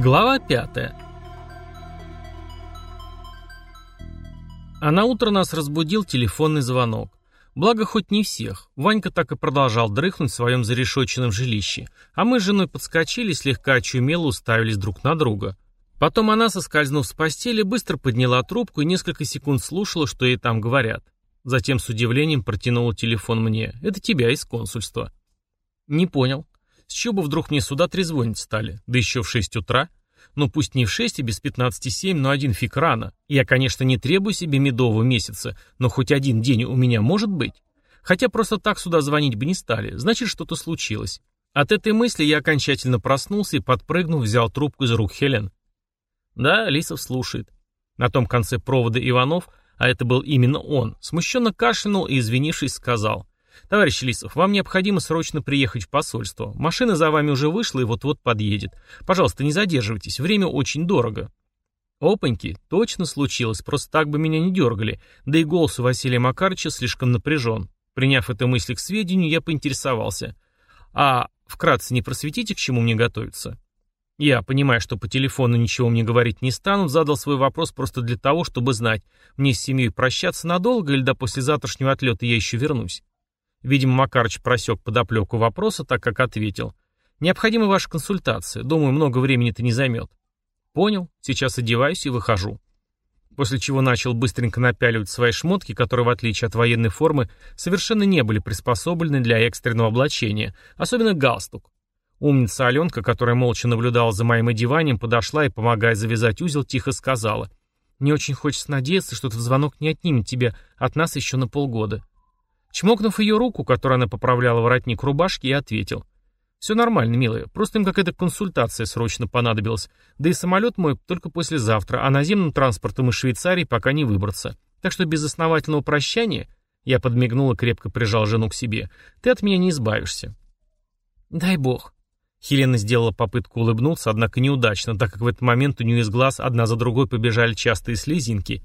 Глава 5 А на утро нас разбудил телефонный звонок. Благо хоть не всех. Ванька так и продолжал дрыхнуть в своем зарешоченном жилище, а мы с женой подскочили, слегка очумело уставились друг на друга. Потом она, соскользнув с постели, быстро подняла трубку и несколько секунд слушала, что ей там говорят. Затем с удивлением протянула телефон мне. «Это тебя из консульства». «Не понял. С чего бы вдруг мне сюда трезвонить стали? Да еще в шесть утра?» Ну пусть не в 6 и без 15,7, но один фиг рано. Я, конечно, не требую себе медового месяца, но хоть один день у меня может быть. Хотя просто так сюда звонить бы не стали, значит что-то случилось. От этой мысли я окончательно проснулся и, подпрыгнув, взял трубку из рук Хелен. Да, Лисов слушает. На том конце провода Иванов, а это был именно он, смущенно кашлянул и, извинившись, сказал. «Товарищ Лисов, вам необходимо срочно приехать в посольство. Машина за вами уже вышла и вот-вот подъедет. Пожалуйста, не задерживайтесь, время очень дорого». Опаньки, точно случилось, просто так бы меня не дергали, да и голос у Василия Макарыча слишком напряжен. Приняв эту мысль к сведению, я поинтересовался. «А вкратце не просветите, к чему мне готовиться?» Я, понимая, что по телефону ничего мне говорить не станут, задал свой вопрос просто для того, чтобы знать, мне с семьей прощаться надолго или до послезавтрашнего отлета я еще вернусь. Видимо, Макарыч просек подоплеку вопроса, так как ответил. «Необходима ваша консультация. Думаю, много времени это не займет». «Понял. Сейчас одеваюсь и выхожу». После чего начал быстренько напяливать свои шмотки, которые, в отличие от военной формы, совершенно не были приспособлены для экстренного облачения, особенно галстук. Умница Аленка, которая молча наблюдала за моим одеванием, подошла и, помогая завязать узел, тихо сказала. «Не очень хочется надеяться, что этот звонок не отнимет тебя от нас еще на полгода. Чмокнув ее руку, которой она поправляла воротник рубашки, я ответил. «Все нормально, милая, просто им какая-то консультация срочно понадобилась. Да и самолет мой только послезавтра, а наземным транспортом из Швейцарии пока не выбраться. Так что без основательного прощания...» Я подмигнул и крепко прижал жену к себе. «Ты от меня не избавишься». «Дай бог». Хелена сделала попытку улыбнуться, однако неудачно, так как в этот момент у нее из глаз одна за другой побежали частые слезинки.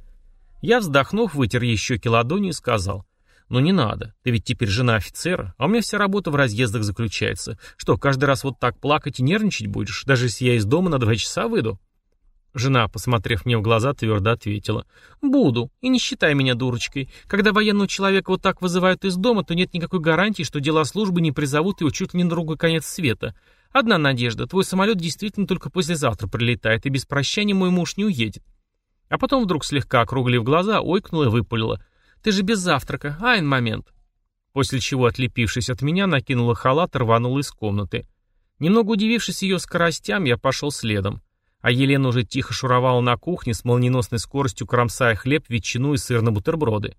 Я, вздохнув, вытер ей щеки ладонью и сказал. «Ну не надо, ты ведь теперь жена офицера, а у меня вся работа в разъездах заключается. Что, каждый раз вот так плакать и нервничать будешь, даже если я из дома на два часа выйду?» Жена, посмотрев мне в глаза, твердо ответила. «Буду. И не считай меня дурочкой. Когда военного человека вот так вызывают из дома, то нет никакой гарантии, что дела службы не призовут его чуть ли не на другой конец света. Одна надежда. Твой самолет действительно только послезавтра прилетает, и без прощания мой муж не уедет». А потом вдруг слегка округлив глаза, ойкнула и выпалила. Ты же без завтрака, айн момент. После чего, отлепившись от меня, накинула халат и рванула из комнаты. Немного удивившись ее скоростям, я пошел следом. А Елена уже тихо шуровала на кухне с молниеносной скоростью кромсая хлеб, ветчину и сыр на бутерброды.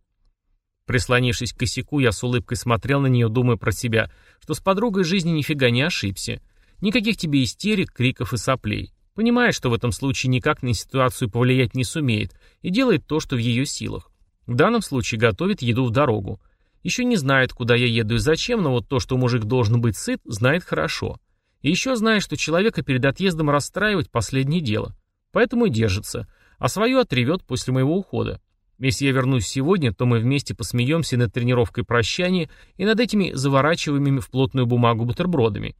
Прислонившись к косяку, я с улыбкой смотрел на нее, думая про себя, что с подругой жизни нифига не ошибся. Никаких тебе истерик, криков и соплей. Понимает, что в этом случае никак на ситуацию повлиять не сумеет, и делает то, что в ее силах. В данном случае готовит еду в дорогу. Еще не знает, куда я еду и зачем, но вот то, что мужик должен быть сыт, знает хорошо. И еще знает, что человека перед отъездом расстраивать последнее дело. Поэтому и держится. А свое отревет после моего ухода. Если я вернусь сегодня, то мы вместе посмеемся над тренировкой прощания и над этими заворачиваемыми в плотную бумагу бутербродами.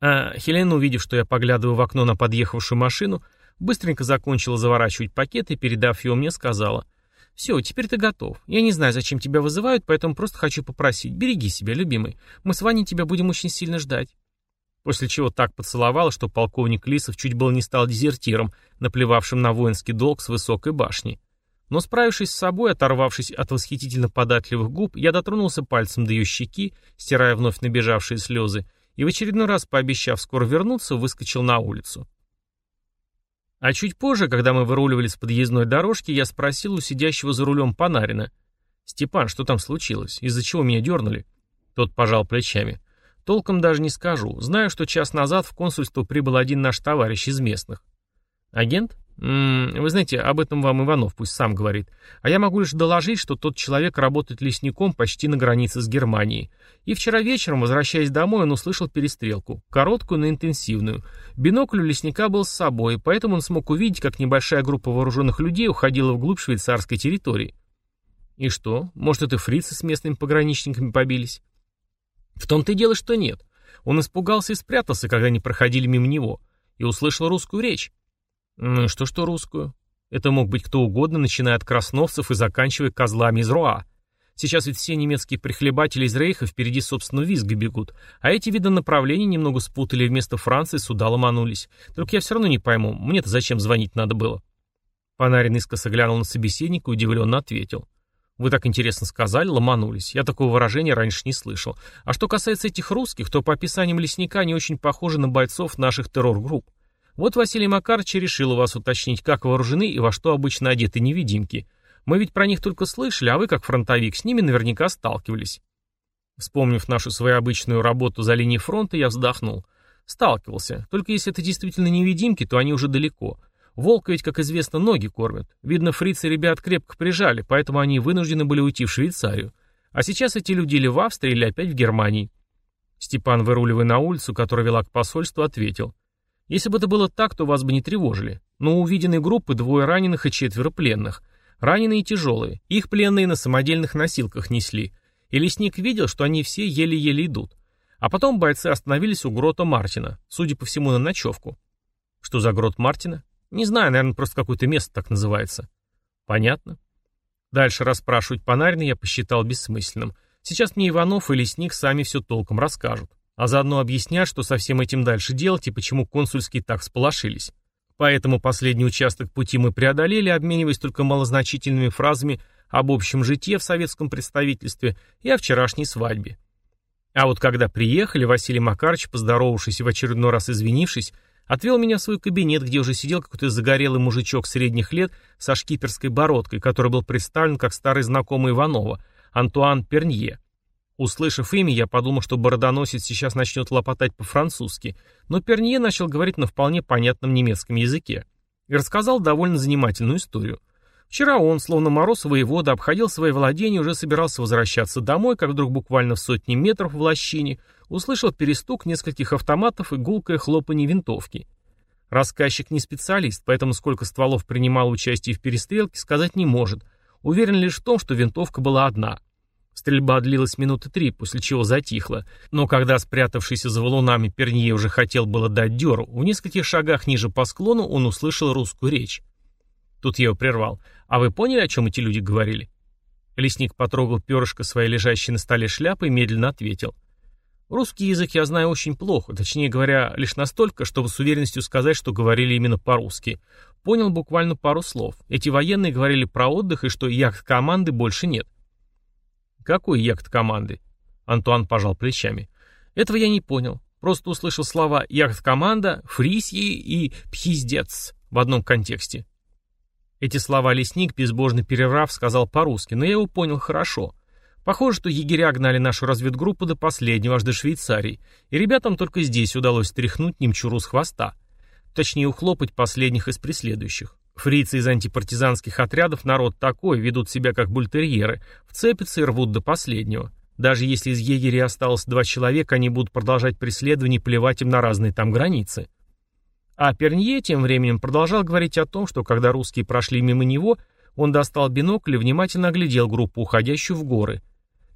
А Хелена, увидев, что я поглядываю в окно на подъехавшую машину, быстренько закончила заворачивать пакет и, передав его мне, сказала — все, теперь ты готов. Я не знаю, зачем тебя вызывают, поэтому просто хочу попросить. Береги себя, любимый. Мы с Ваней тебя будем очень сильно ждать. После чего так поцеловала, что полковник Лисов чуть было не стал дезертиром, наплевавшим на воинский долг с высокой башни. Но справившись с собой, оторвавшись от восхитительно податливых губ, я дотронулся пальцем до ее щеки, стирая вновь набежавшие слезы, и в очередной раз, пообещав скоро вернуться, выскочил на улицу. А чуть позже, когда мы выруливали с подъездной дорожки, я спросил у сидящего за рулем Панарина. «Степан, что там случилось? Из-за чего меня дернули?» Тот пожал плечами. «Толком даже не скажу. Знаю, что час назад в консульство прибыл один наш товарищ из местных». «Агент?» М -м, вы знаете, об этом вам Иванов пусть сам говорит. А я могу лишь доложить, что тот человек работает лесником почти на границе с Германией. И вчера вечером, возвращаясь домой, он услышал перестрелку. Короткую, но интенсивную. Бинокль у лесника был с собой, поэтому он смог увидеть, как небольшая группа вооруженных людей уходила вглубь швейцарской территории. И что? Может, это фрицы с местными пограничниками побились? В том-то и дело, что нет. Он испугался и спрятался, когда они проходили мимо него. и услышал русскую речь. Ну что, что русскую? Это мог быть кто угодно, начиная от красновцев и заканчивая козлами из Руа. Сейчас ведь все немецкие прихлебатели из Рейха впереди, собственно, визга бегут, а эти, видно, направления немного спутали и вместо Франции сюда ломанулись. Только я все равно не пойму, мне-то зачем звонить надо было? Панарин искоса глянул на собеседника и удивленно ответил. Вы так интересно сказали, ломанулись. Я такого выражения раньше не слышал. А что касается этих русских, то по описаниям лесника они очень похожи на бойцов наших террор-групп. Вот Василий Макарович решил у вас уточнить, как вооружены и во что обычно одеты невидимки. Мы ведь про них только слышали, а вы, как фронтовик, с ними наверняка сталкивались. Вспомнив нашу свою обычную работу за линией фронта, я вздохнул. Сталкивался. Только если это действительно невидимки, то они уже далеко. Волка ведь, как известно, ноги кормят. Видно, фрицы ребят крепко прижали, поэтому они вынуждены были уйти в Швейцарию. А сейчас эти люди или в Австрии, или опять в Германии. Степан, выруливая на улицу, которая вела к посольству, ответил. Если бы это было так, то вас бы не тревожили. Но у увиденной группы двое раненых и четверо пленных. Раненые тяжелые. Их пленные на самодельных носилках несли. И лесник видел, что они все еле-еле идут. А потом бойцы остановились у грота Мартина, судя по всему, на ночевку. Что за грот Мартина? Не знаю, наверное, просто какое-то место так называется. Понятно. Дальше расспрашивать Панарина я посчитал бессмысленным. Сейчас мне Иванов и Лесник сами все толком расскажут. А заодно объяснят, что со всем этим дальше делать и почему консульские так сполошились. Поэтому последний участок пути мы преодолели, обмениваясь только малозначительными фразами об общем житье в советском представительстве и о вчерашней свадьбе. А вот когда приехали, Василий Макарович, поздоровавшись и в очередной раз извинившись, Отвел меня в свой кабинет, где уже сидел какой-то загорелый мужичок средних лет со шкиперской бородкой, который был представлен как старый знакомый Иванова, Антуан Пернье. Услышав имя, я подумал, что бородоносец сейчас начнет лопотать по-французски, но Пернье начал говорить на вполне понятном немецком языке и рассказал довольно занимательную историю. Вчера он, словно мороз воевода, обходил свои владения и уже собирался возвращаться домой, как вдруг буквально в сотни метров в лощине услышал перестук нескольких автоматов и гулкое хлопанье винтовки. Рассказчик не специалист, поэтому сколько стволов принимал участие в перестрелке, сказать не может. Уверен лишь в том, что винтовка была одна. Стрельба длилась минуты три, после чего затихла. Но когда спрятавшийся за валунами Пернье уже хотел было дать дёру, в нескольких шагах ниже по склону он услышал русскую речь. Тут я его прервал. «А вы поняли, о чем эти люди говорили?» Лесник потрогал перышко своей лежащей на столе шляпы и медленно ответил. «Русский язык я знаю очень плохо, точнее говоря, лишь настолько, чтобы с уверенностью сказать, что говорили именно по-русски. Понял буквально пару слов. Эти военные говорили про отдых и что яхт-команды больше нет». «Какой яхт-команды?» Антуан пожал плечами. «Этого я не понял. Просто услышал слова «яхт-команда», «фрисьи» и «пхиздец» в одном контексте. Эти слова лесник, безбожно перерав, сказал по-русски, но я его понял хорошо. Похоже, что егеря гнали нашу разведгруппу до последнего, аж до Швейцарии, и ребятам только здесь удалось стряхнуть немчуру с хвоста. Точнее, ухлопать последних из преследующих. Фрицы из антипартизанских отрядов народ такой, ведут себя как бультерьеры, вцепятся и рвут до последнего. Даже если из егерей осталось два человека, они будут продолжать преследование и плевать им на разные там границы. А Пернье тем временем продолжал говорить о том, что когда русские прошли мимо него, он достал бинокль и внимательно оглядел группу, уходящую в горы.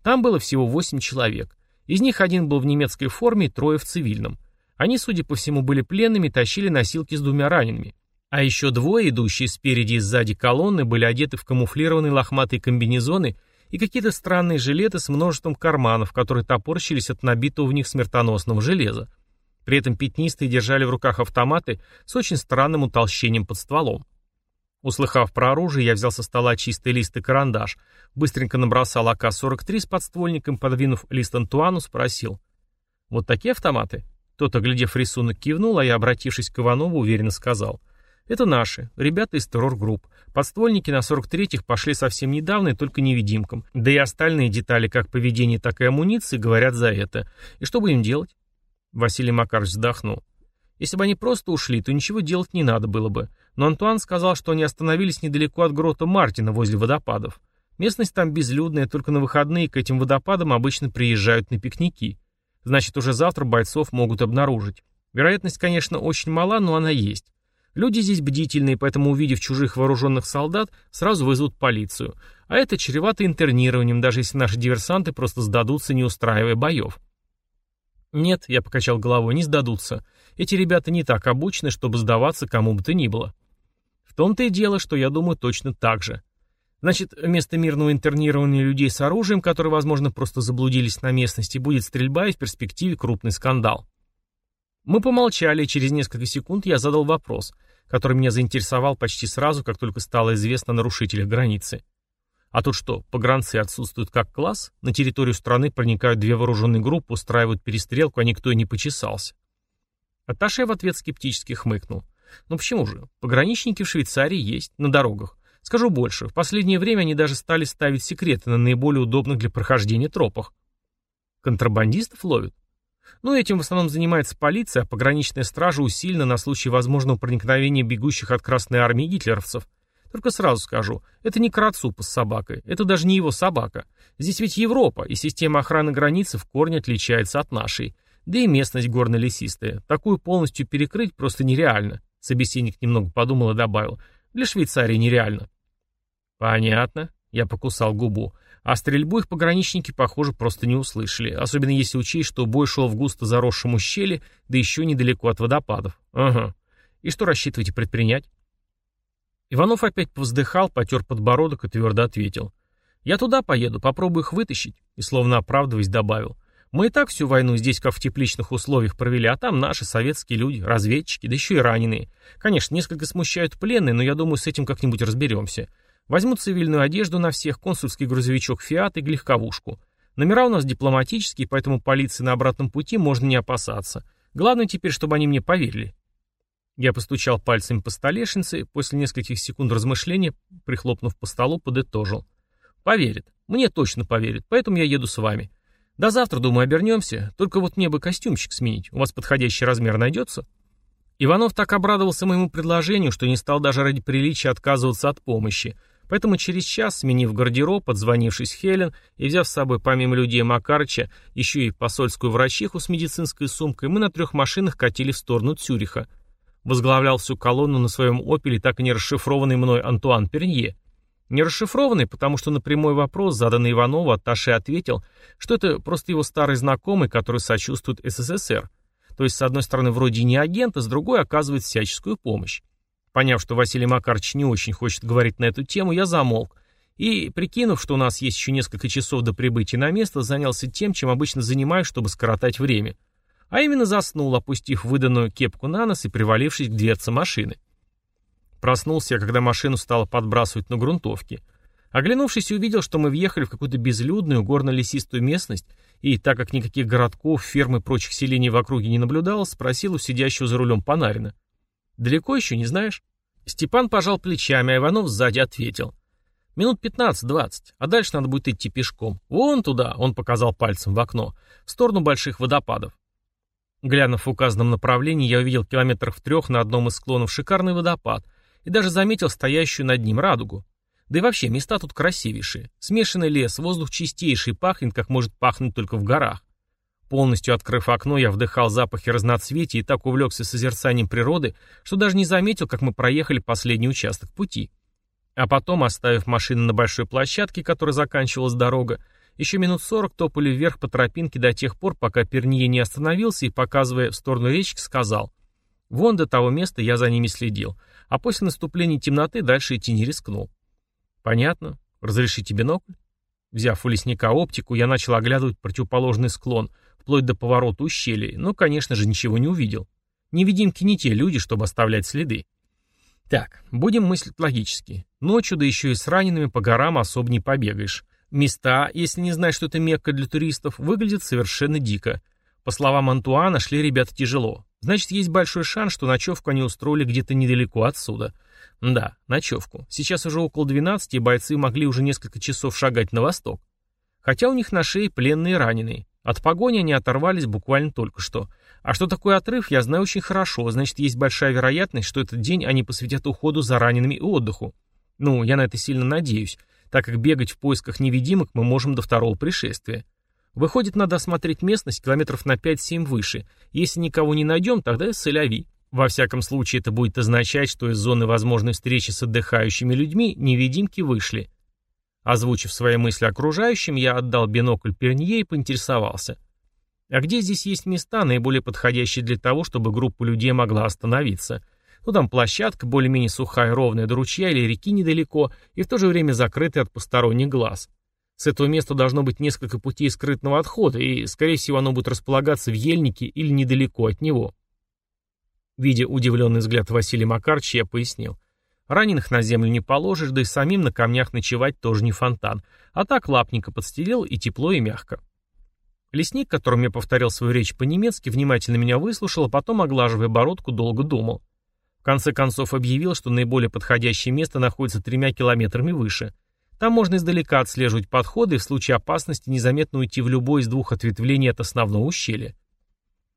Там было всего восемь человек. Из них один был в немецкой форме, трое в цивильном. Они, судя по всему, были пленными, тащили носилки с двумя ранеными. А еще двое, идущие спереди и сзади колонны, были одеты в камуфлированные лохматые комбинезоны и какие-то странные жилеты с множеством карманов, которые топорщились от набитого в них смертоносного железа. При этом пятнистые держали в руках автоматы с очень странным утолщением под стволом. Услыхав про оружие, я взял со стола чистый лист и карандаш, быстренько набросал АК-43 с подствольником, подвинув лист Антуану, спросил. «Вот такие автоматы?» Тот, оглядев рисунок, кивнул, а я, обратившись к Иванову, уверенно сказал. «Это наши, ребята из террор-групп. Подствольники на 43-х пошли совсем недавно и только невидимкам. Да и остальные детали как поведения, так и амуниции говорят за это. И что будем делать?» Василий Макарович вздохнул. Если бы они просто ушли, то ничего делать не надо было бы. Но Антуан сказал, что они остановились недалеко от грота Мартина, возле водопадов. Местность там безлюдная, только на выходные к этим водопадам обычно приезжают на пикники. Значит, уже завтра бойцов могут обнаружить. Вероятность, конечно, очень мала, но она есть. Люди здесь бдительные, поэтому, увидев чужих вооруженных солдат, сразу вызовут полицию. А это чревато интернированием, даже если наши диверсанты просто сдадутся, не устраивая боев. Нет, я покачал головой, не сдадутся. Эти ребята не так обучены, чтобы сдаваться кому бы то ни было. В том-то и дело, что я думаю точно так же. Значит, вместо мирного интернирования людей с оружием, которые, возможно, просто заблудились на местности, будет стрельба и в перспективе крупный скандал. Мы помолчали, и через несколько секунд я задал вопрос, который меня заинтересовал почти сразу, как только стало известно о нарушителях границы. А тут что, погранцы отсутствуют как класс? На территорию страны проникают две вооруженные группы, устраивают перестрелку, а никто и не почесался. Атташе в ответ скептически хмыкнул. Ну почему же? Пограничники в Швейцарии есть, на дорогах. Скажу больше, в последнее время они даже стали ставить секреты на наиболее удобных для прохождения тропах. Контрабандистов ловят? Ну, этим в основном занимается полиция, а пограничная стража усилена на случай возможного проникновения бегущих от Красной Армии гитлеровцев. Только сразу скажу, это не Карацупа с собакой, это даже не его собака. Здесь ведь Европа, и система охраны границы в корне отличается от нашей. Да и местность горно-лесистая. Такую полностью перекрыть просто нереально. Собеседник немного подумал и добавил. Для Швейцарии нереально. Понятно. Я покусал губу. А стрельбу их пограничники, похоже, просто не услышали, особенно если учесть, что бой шел в густо заросшем ущелье, да еще недалеко от водопадов. Ага. И что рассчитываете предпринять? Иванов опять повздыхал, потер подбородок и твердо ответил. «Я туда поеду, попробую их вытащить», и словно оправдываясь добавил. «Мы и так всю войну здесь как в тепличных условиях провели, а там наши советские люди, разведчики, да еще и раненые. Конечно, несколько смущают пленные, но я думаю, с этим как-нибудь разберемся. Возьму цивильную одежду на всех, консульский грузовичок «Фиат» и легковушку. Номера у нас дипломатические, поэтому полиции на обратном пути можно не опасаться. Главное теперь, чтобы они мне поверили. Я постучал пальцами по столешнице, после нескольких секунд размышления, прихлопнув по столу, подытожил. Поверит. Мне точно поверит, поэтому я еду с вами. До завтра, думаю, обернемся. Только вот мне бы костюмчик сменить. У вас подходящий размер найдется?» Иванов так обрадовался моему предложению, что не стал даже ради приличия отказываться от помощи, Поэтому через час, сменив гардероб, подзвонившись Хелен и взяв с собой помимо людей Макарыча еще и посольскую врачиху с медицинской сумкой, мы на трех машинах катили в сторону Цюриха. Возглавлял всю колонну на своем «Опеле» так и не расшифрованный мной Антуан Пернье. Не расшифрованный, потому что на прямой вопрос, заданный Иванову, Атташе ответил, что это просто его старый знакомый, который сочувствует СССР. То есть, с одной стороны, вроде не агент, а с другой оказывает всяческую помощь. Поняв, что Василий Макарович не очень хочет говорить на эту тему, я замолк. И, прикинув, что у нас есть еще несколько часов до прибытия на место, занялся тем, чем обычно занимаюсь, чтобы скоротать время. А именно заснул, опустив выданную кепку на нос и привалившись к дверце машины. Проснулся я, когда машину стало подбрасывать на грунтовке. Оглянувшись, увидел, что мы въехали в какую-то безлюдную горно-лесистую местность, и, так как никаких городков, ферм и прочих селений в округе не наблюдалось, спросил у сидящего за рулем Панарина. Далеко еще, не знаешь? Степан пожал плечами, а Иванов сзади ответил. Минут пятнадцать-двадцать, а дальше надо будет идти пешком. Вон туда, он показал пальцем в окно, в сторону больших водопадов. Глянув в указанном направлении, я увидел километрах в трех на одном из склонов шикарный водопад и даже заметил стоящую над ним радугу. Да и вообще, места тут красивейшие. Смешанный лес, воздух чистейший, пахнет, как может пахнуть только в горах. Полностью открыв окно, я вдыхал запахи разноцветия и так увлекся созерцанием природы, что даже не заметил, как мы проехали последний участок пути. А потом, оставив машину на большой площадке, которой заканчивалась дорога, еще минут сорок топали вверх по тропинке до тех пор, пока Пернье не остановился и, показывая в сторону речки, сказал «Вон до того места я за ними следил, а после наступления темноты дальше идти не рискнул». «Понятно. Разрешите бинокль?» Взяв у лесника оптику, я начал оглядывать противоположный склон – вплоть до поворота ущелья, но, конечно же, ничего не увидел. Невидимки не те люди, чтобы оставлять следы. Так, будем мыслить логически. Ночью, да еще и с ранеными по горам особо не побегаешь. Места, если не знаешь, что это Мекка для туристов, выглядят совершенно дико. По словам Антуана, шли ребята тяжело. Значит, есть большой шанс, что ночевку они устроили где-то недалеко отсюда. Да, ночевку. Сейчас уже около 12, и бойцы могли уже несколько часов шагать на восток. Хотя у них на шее пленные раненые. От погони они оторвались буквально только что. А что такое отрыв, я знаю очень хорошо, значит, есть большая вероятность, что этот день они посвятят уходу за ранеными и отдыху. Ну, я на это сильно надеюсь, так как бегать в поисках невидимок мы можем до второго пришествия. Выходит, надо осмотреть местность километров на 5-7 выше. Если никого не найдем, тогда соляви. Во всяком случае, это будет означать, что из зоны возможной встречи с отдыхающими людьми невидимки вышли. Озвучив свои мысли окружающим, я отдал бинокль Пернье и поинтересовался. А где здесь есть места, наиболее подходящие для того, чтобы группа людей могла остановиться? Ну там площадка, более-менее сухая, ровная до ручья или реки недалеко, и в то же время закрытая от посторонних глаз. С этого места должно быть несколько путей скрытного отхода, и, скорее всего, оно будет располагаться в ельнике или недалеко от него. Видя удивленный взгляд Василия Макарча, я пояснил. Раненых на землю не положишь, да и самим на камнях ночевать тоже не фонтан. А так лапника подстелил, и тепло, и мягко. Лесник, которому я повторил свою речь по-немецки, внимательно меня выслушал, а потом, оглаживая бородку, долго думал. В конце концов объявил, что наиболее подходящее место находится тремя километрами выше. Там можно издалека отслеживать подходы и в случае опасности незаметно уйти в любой из двух ответвлений от основного ущелья.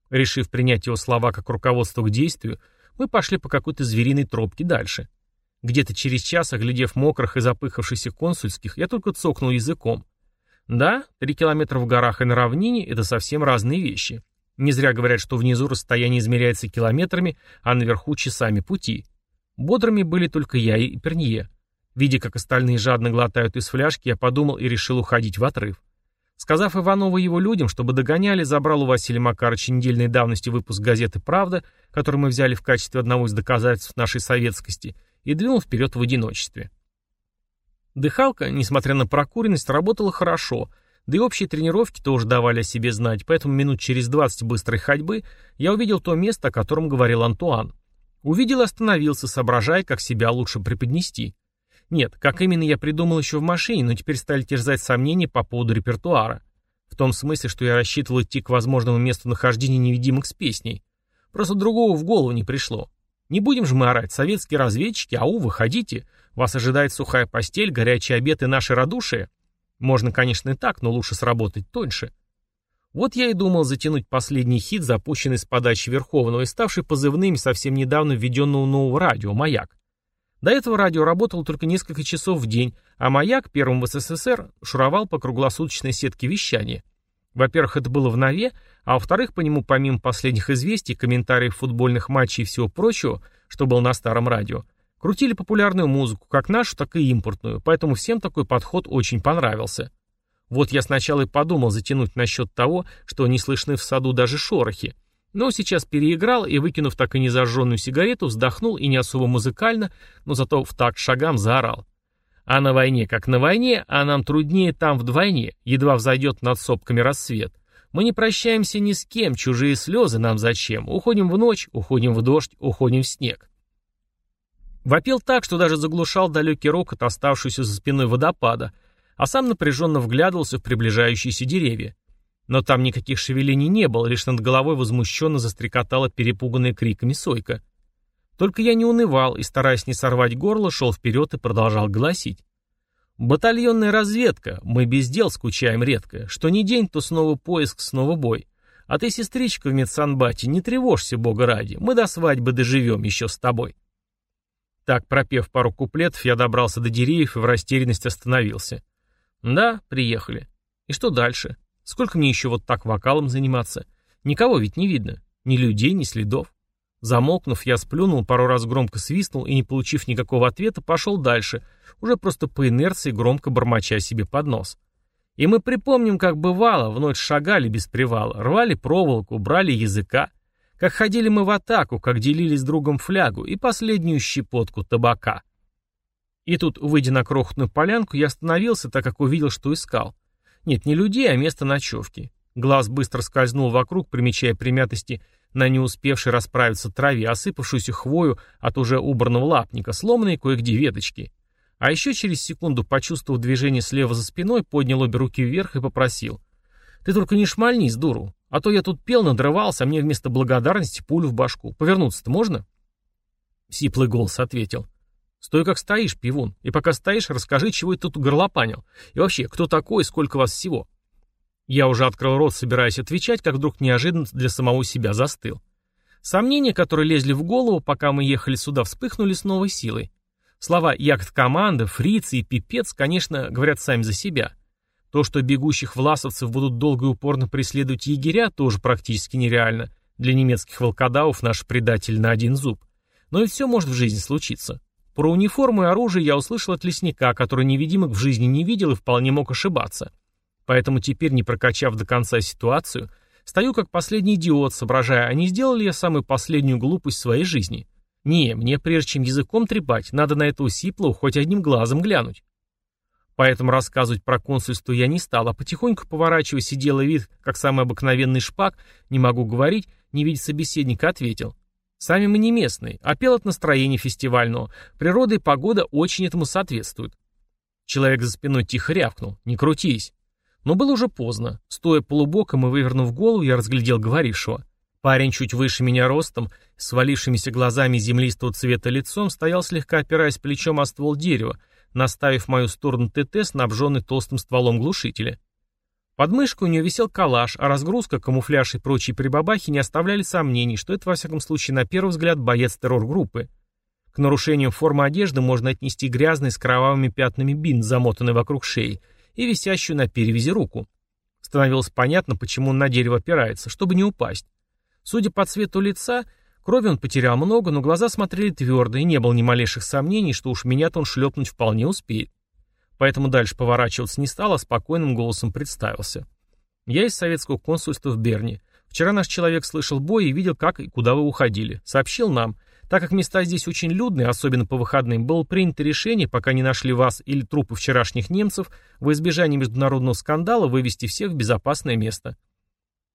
Решив принять его слова как руководство к действию, мы пошли по какой-то звериной тропке дальше. Где-то через час, оглядев мокрых и запыхавшихся консульских, я только цокнул языком. Да, три километра в горах и на равнине — это совсем разные вещи. Не зря говорят, что внизу расстояние измеряется километрами, а наверху — часами пути. Бодрыми были только я и Пернье. Видя, как остальные жадно глотают из фляжки, я подумал и решил уходить в отрыв. Сказав Иванову его людям, чтобы догоняли, забрал у Василия Макаровича недельной давности выпуск газеты «Правда», который мы взяли в качестве одного из доказательств нашей советскости, и двинул вперед в одиночестве. Дыхалка, несмотря на прокуренность, работала хорошо, да и общие тренировки тоже давали о себе знать, поэтому минут через 20 быстрой ходьбы я увидел то место, о котором говорил Антуан. Увидел и остановился, соображая, как себя лучше преподнести. Нет, как именно я придумал еще в машине, но теперь стали терзать сомнения по поводу репертуара. В том смысле, что я рассчитывал идти к возможному месту нахождения невидимых с песней. Просто другого в голову не пришло. Не будем же мы орать, советские разведчики, ау, выходите. Вас ожидает сухая постель, горячий обед и наше радушие. Можно, конечно, и так, но лучше сработать тоньше. Вот я и думал затянуть последний хит, запущенный с подачи Верховного и ставший позывным совсем недавно введенного нового радио «Маяк». До этого радио работало только несколько часов в день, а «Маяк» первым в СССР шуровал по круглосуточной сетке вещания. Во-первых, это было в Нове, а во-вторых, по нему помимо последних известий, комментариев футбольных матчей и всего прочего, что было на старом радио, крутили популярную музыку, как нашу, так и импортную, поэтому всем такой подход очень понравился. Вот я сначала и подумал затянуть насчет того, что не слышны в саду даже шорохи, но сейчас переиграл и, выкинув так и не зажженную сигарету, вздохнул и не особо музыкально, но зато в такт шагам заорал. А на войне, как на войне, а нам труднее там вдвойне, едва взойдет над сопками рассвет. Мы не прощаемся ни с кем, чужие слезы нам зачем? Уходим в ночь, уходим в дождь, уходим в снег. Вопил так, что даже заглушал далекий рокот, оставшийся за спиной водопада, а сам напряженно вглядывался в приближающиеся деревья. Но там никаких шевелений не было, лишь над головой возмущенно застрекотала перепуганная криками сойка. Только я не унывал и, стараясь не сорвать горло, шел вперед и продолжал гласить. Батальонная разведка, мы без дел скучаем редко. Что ни день, то снова поиск, снова бой. А ты, сестричка в медсанбате, не тревожься, бога ради, мы до свадьбы доживем еще с тобой. Так, пропев пару куплетов, я добрался до деревьев и в растерянности остановился. Да, приехали. И что дальше? Сколько мне еще вот так вокалом заниматься? Никого ведь не видно. Ни людей, ни следов. Замолкнув, я сплюнул, пару раз громко свистнул и, не получив никакого ответа, пошел дальше, уже просто по инерции громко бормоча себе под нос. И мы припомним, как бывало, в ночь шагали без привала, рвали проволоку, брали языка, как ходили мы в атаку, как делили с другом флягу и последнюю щепотку табака. И тут, выйдя на крохотную полянку, я остановился, так как увидел, что искал. Нет, не людей, а место ночевки. Глаз быстро скользнул вокруг, примечая примятости на не успевшей расправиться траве, осыпавшуюся хвою от уже убранного лапника, сломанные кое-где веточки. А еще через секунду, почувствовав движение слева за спиной, поднял обе руки вверх и попросил. «Ты только не шмальнись, дуру, а то я тут пел, надрывался, а мне вместо благодарности пулю в башку. Повернуться-то можно?» Сиплый голос ответил. «Стой как стоишь, пивун, и пока стоишь, расскажи, чего ты тут горлопанил. И вообще, кто такой, сколько вас всего?» Я уже открыл рот, собираясь отвечать, как вдруг неожиданно для самого себя застыл. Сомнения, которые лезли в голову, пока мы ехали сюда, вспыхнули с новой силой. Слова «яхт-команда», «фрицы» и «пипец», конечно, говорят сами за себя. То, что бегущих власовцев будут долго и упорно преследовать егеря, тоже практически нереально. Для немецких волкодавов наш предатель на один зуб. Но и все может в жизни случиться. Про униформу и оружие я услышал от лесника, который невидимок в жизни не видел и вполне мог ошибаться. Поэтому теперь, не прокачав до конца ситуацию, Стою как последний идиот, соображая, а не сделал ли я самую последнюю глупость в своей жизни? Не, мне прежде чем языком трепать, надо на этого сиплого хоть одним глазом глянуть. Поэтому рассказывать про консульство я не стал, а потихоньку поворачиваясь и делая вид, как самый обыкновенный шпак, не могу говорить, не видя собеседника, ответил. Сами мы не местные, а пел от настроения фестивального. Природа и погода очень этому соответствуют. Человек за спиной тихо рявкнул. «Не крутись». Но было уже поздно. Стоя полубоком и вывернув голову, я разглядел говорившего. Парень чуть выше меня ростом, с свалившимися глазами землистого цвета лицом, стоял слегка опираясь плечом о ствол дерева, наставив в мою сторону ТТ, снабженный толстым стволом глушителя. Под мышкой у нее висел калаш, а разгрузка, камуфляж и прочие прибабахи не оставляли сомнений, что это, во всяком случае, на первый взгляд, боец террор-группы. К нарушениям формы одежды можно отнести грязный с кровавыми пятнами бинт, замотанный вокруг шеи, и висящую на перевязи руку. Становилось понятно, почему он на дерево опирается, чтобы не упасть. Судя по цвету лица, крови он потерял много, но глаза смотрели твердо, и не было ни малейших сомнений, что уж меня-то он шлепнуть вполне успеет. Поэтому дальше поворачиваться не стал, а спокойным голосом представился. Я из советского консульства в Берне. Вчера наш человек слышал бой и видел, как и куда вы уходили. Сообщил нам. Так как места здесь очень людные, особенно по выходным, было принято решение, пока не нашли вас или трупы вчерашних немцев, во избежание международного скандала вывести всех в безопасное место.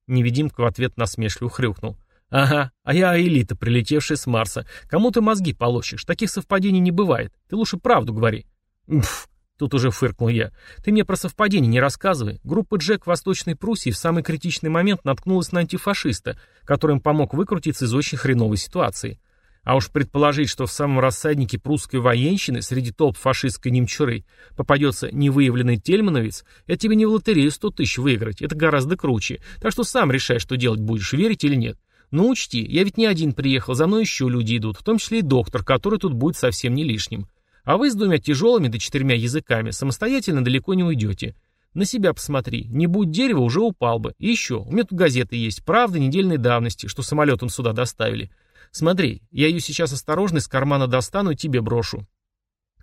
Невидимка в ответ насмешливо хрюкнул. «Ага, а я элита, прилетевшая с Марса. Кому ты мозги полощешь? Таких совпадений не бывает. Ты лучше правду говори». «Пф, Тут уже фыркнул я. «Ты мне про совпадение не рассказывай. Группа Джек в Восточной Пруссии в самый критичный момент наткнулась на антифашиста, который им помог выкрутиться из очень хреновой ситуации. А уж предположить, что в самом рассаднике прусской военщины среди толп фашистской немчуры попадется невыявленный тельмановец, это тебе не в лотерею сто тысяч выиграть, это гораздо круче. Так что сам решай, что делать будешь, верить или нет. Но учти, я ведь не один приехал, за мной еще люди идут, в том числе и доктор, который тут будет совсем не лишним. А вы с двумя тяжелыми да четырьмя языками самостоятельно далеко не уйдете. На себя посмотри. Не будь дерева, уже упал бы. И еще, у меня тут газеты есть. Правда недельной давности, что самолетом сюда доставили. Смотри, я ее сейчас осторожно из кармана достану и тебе брошу.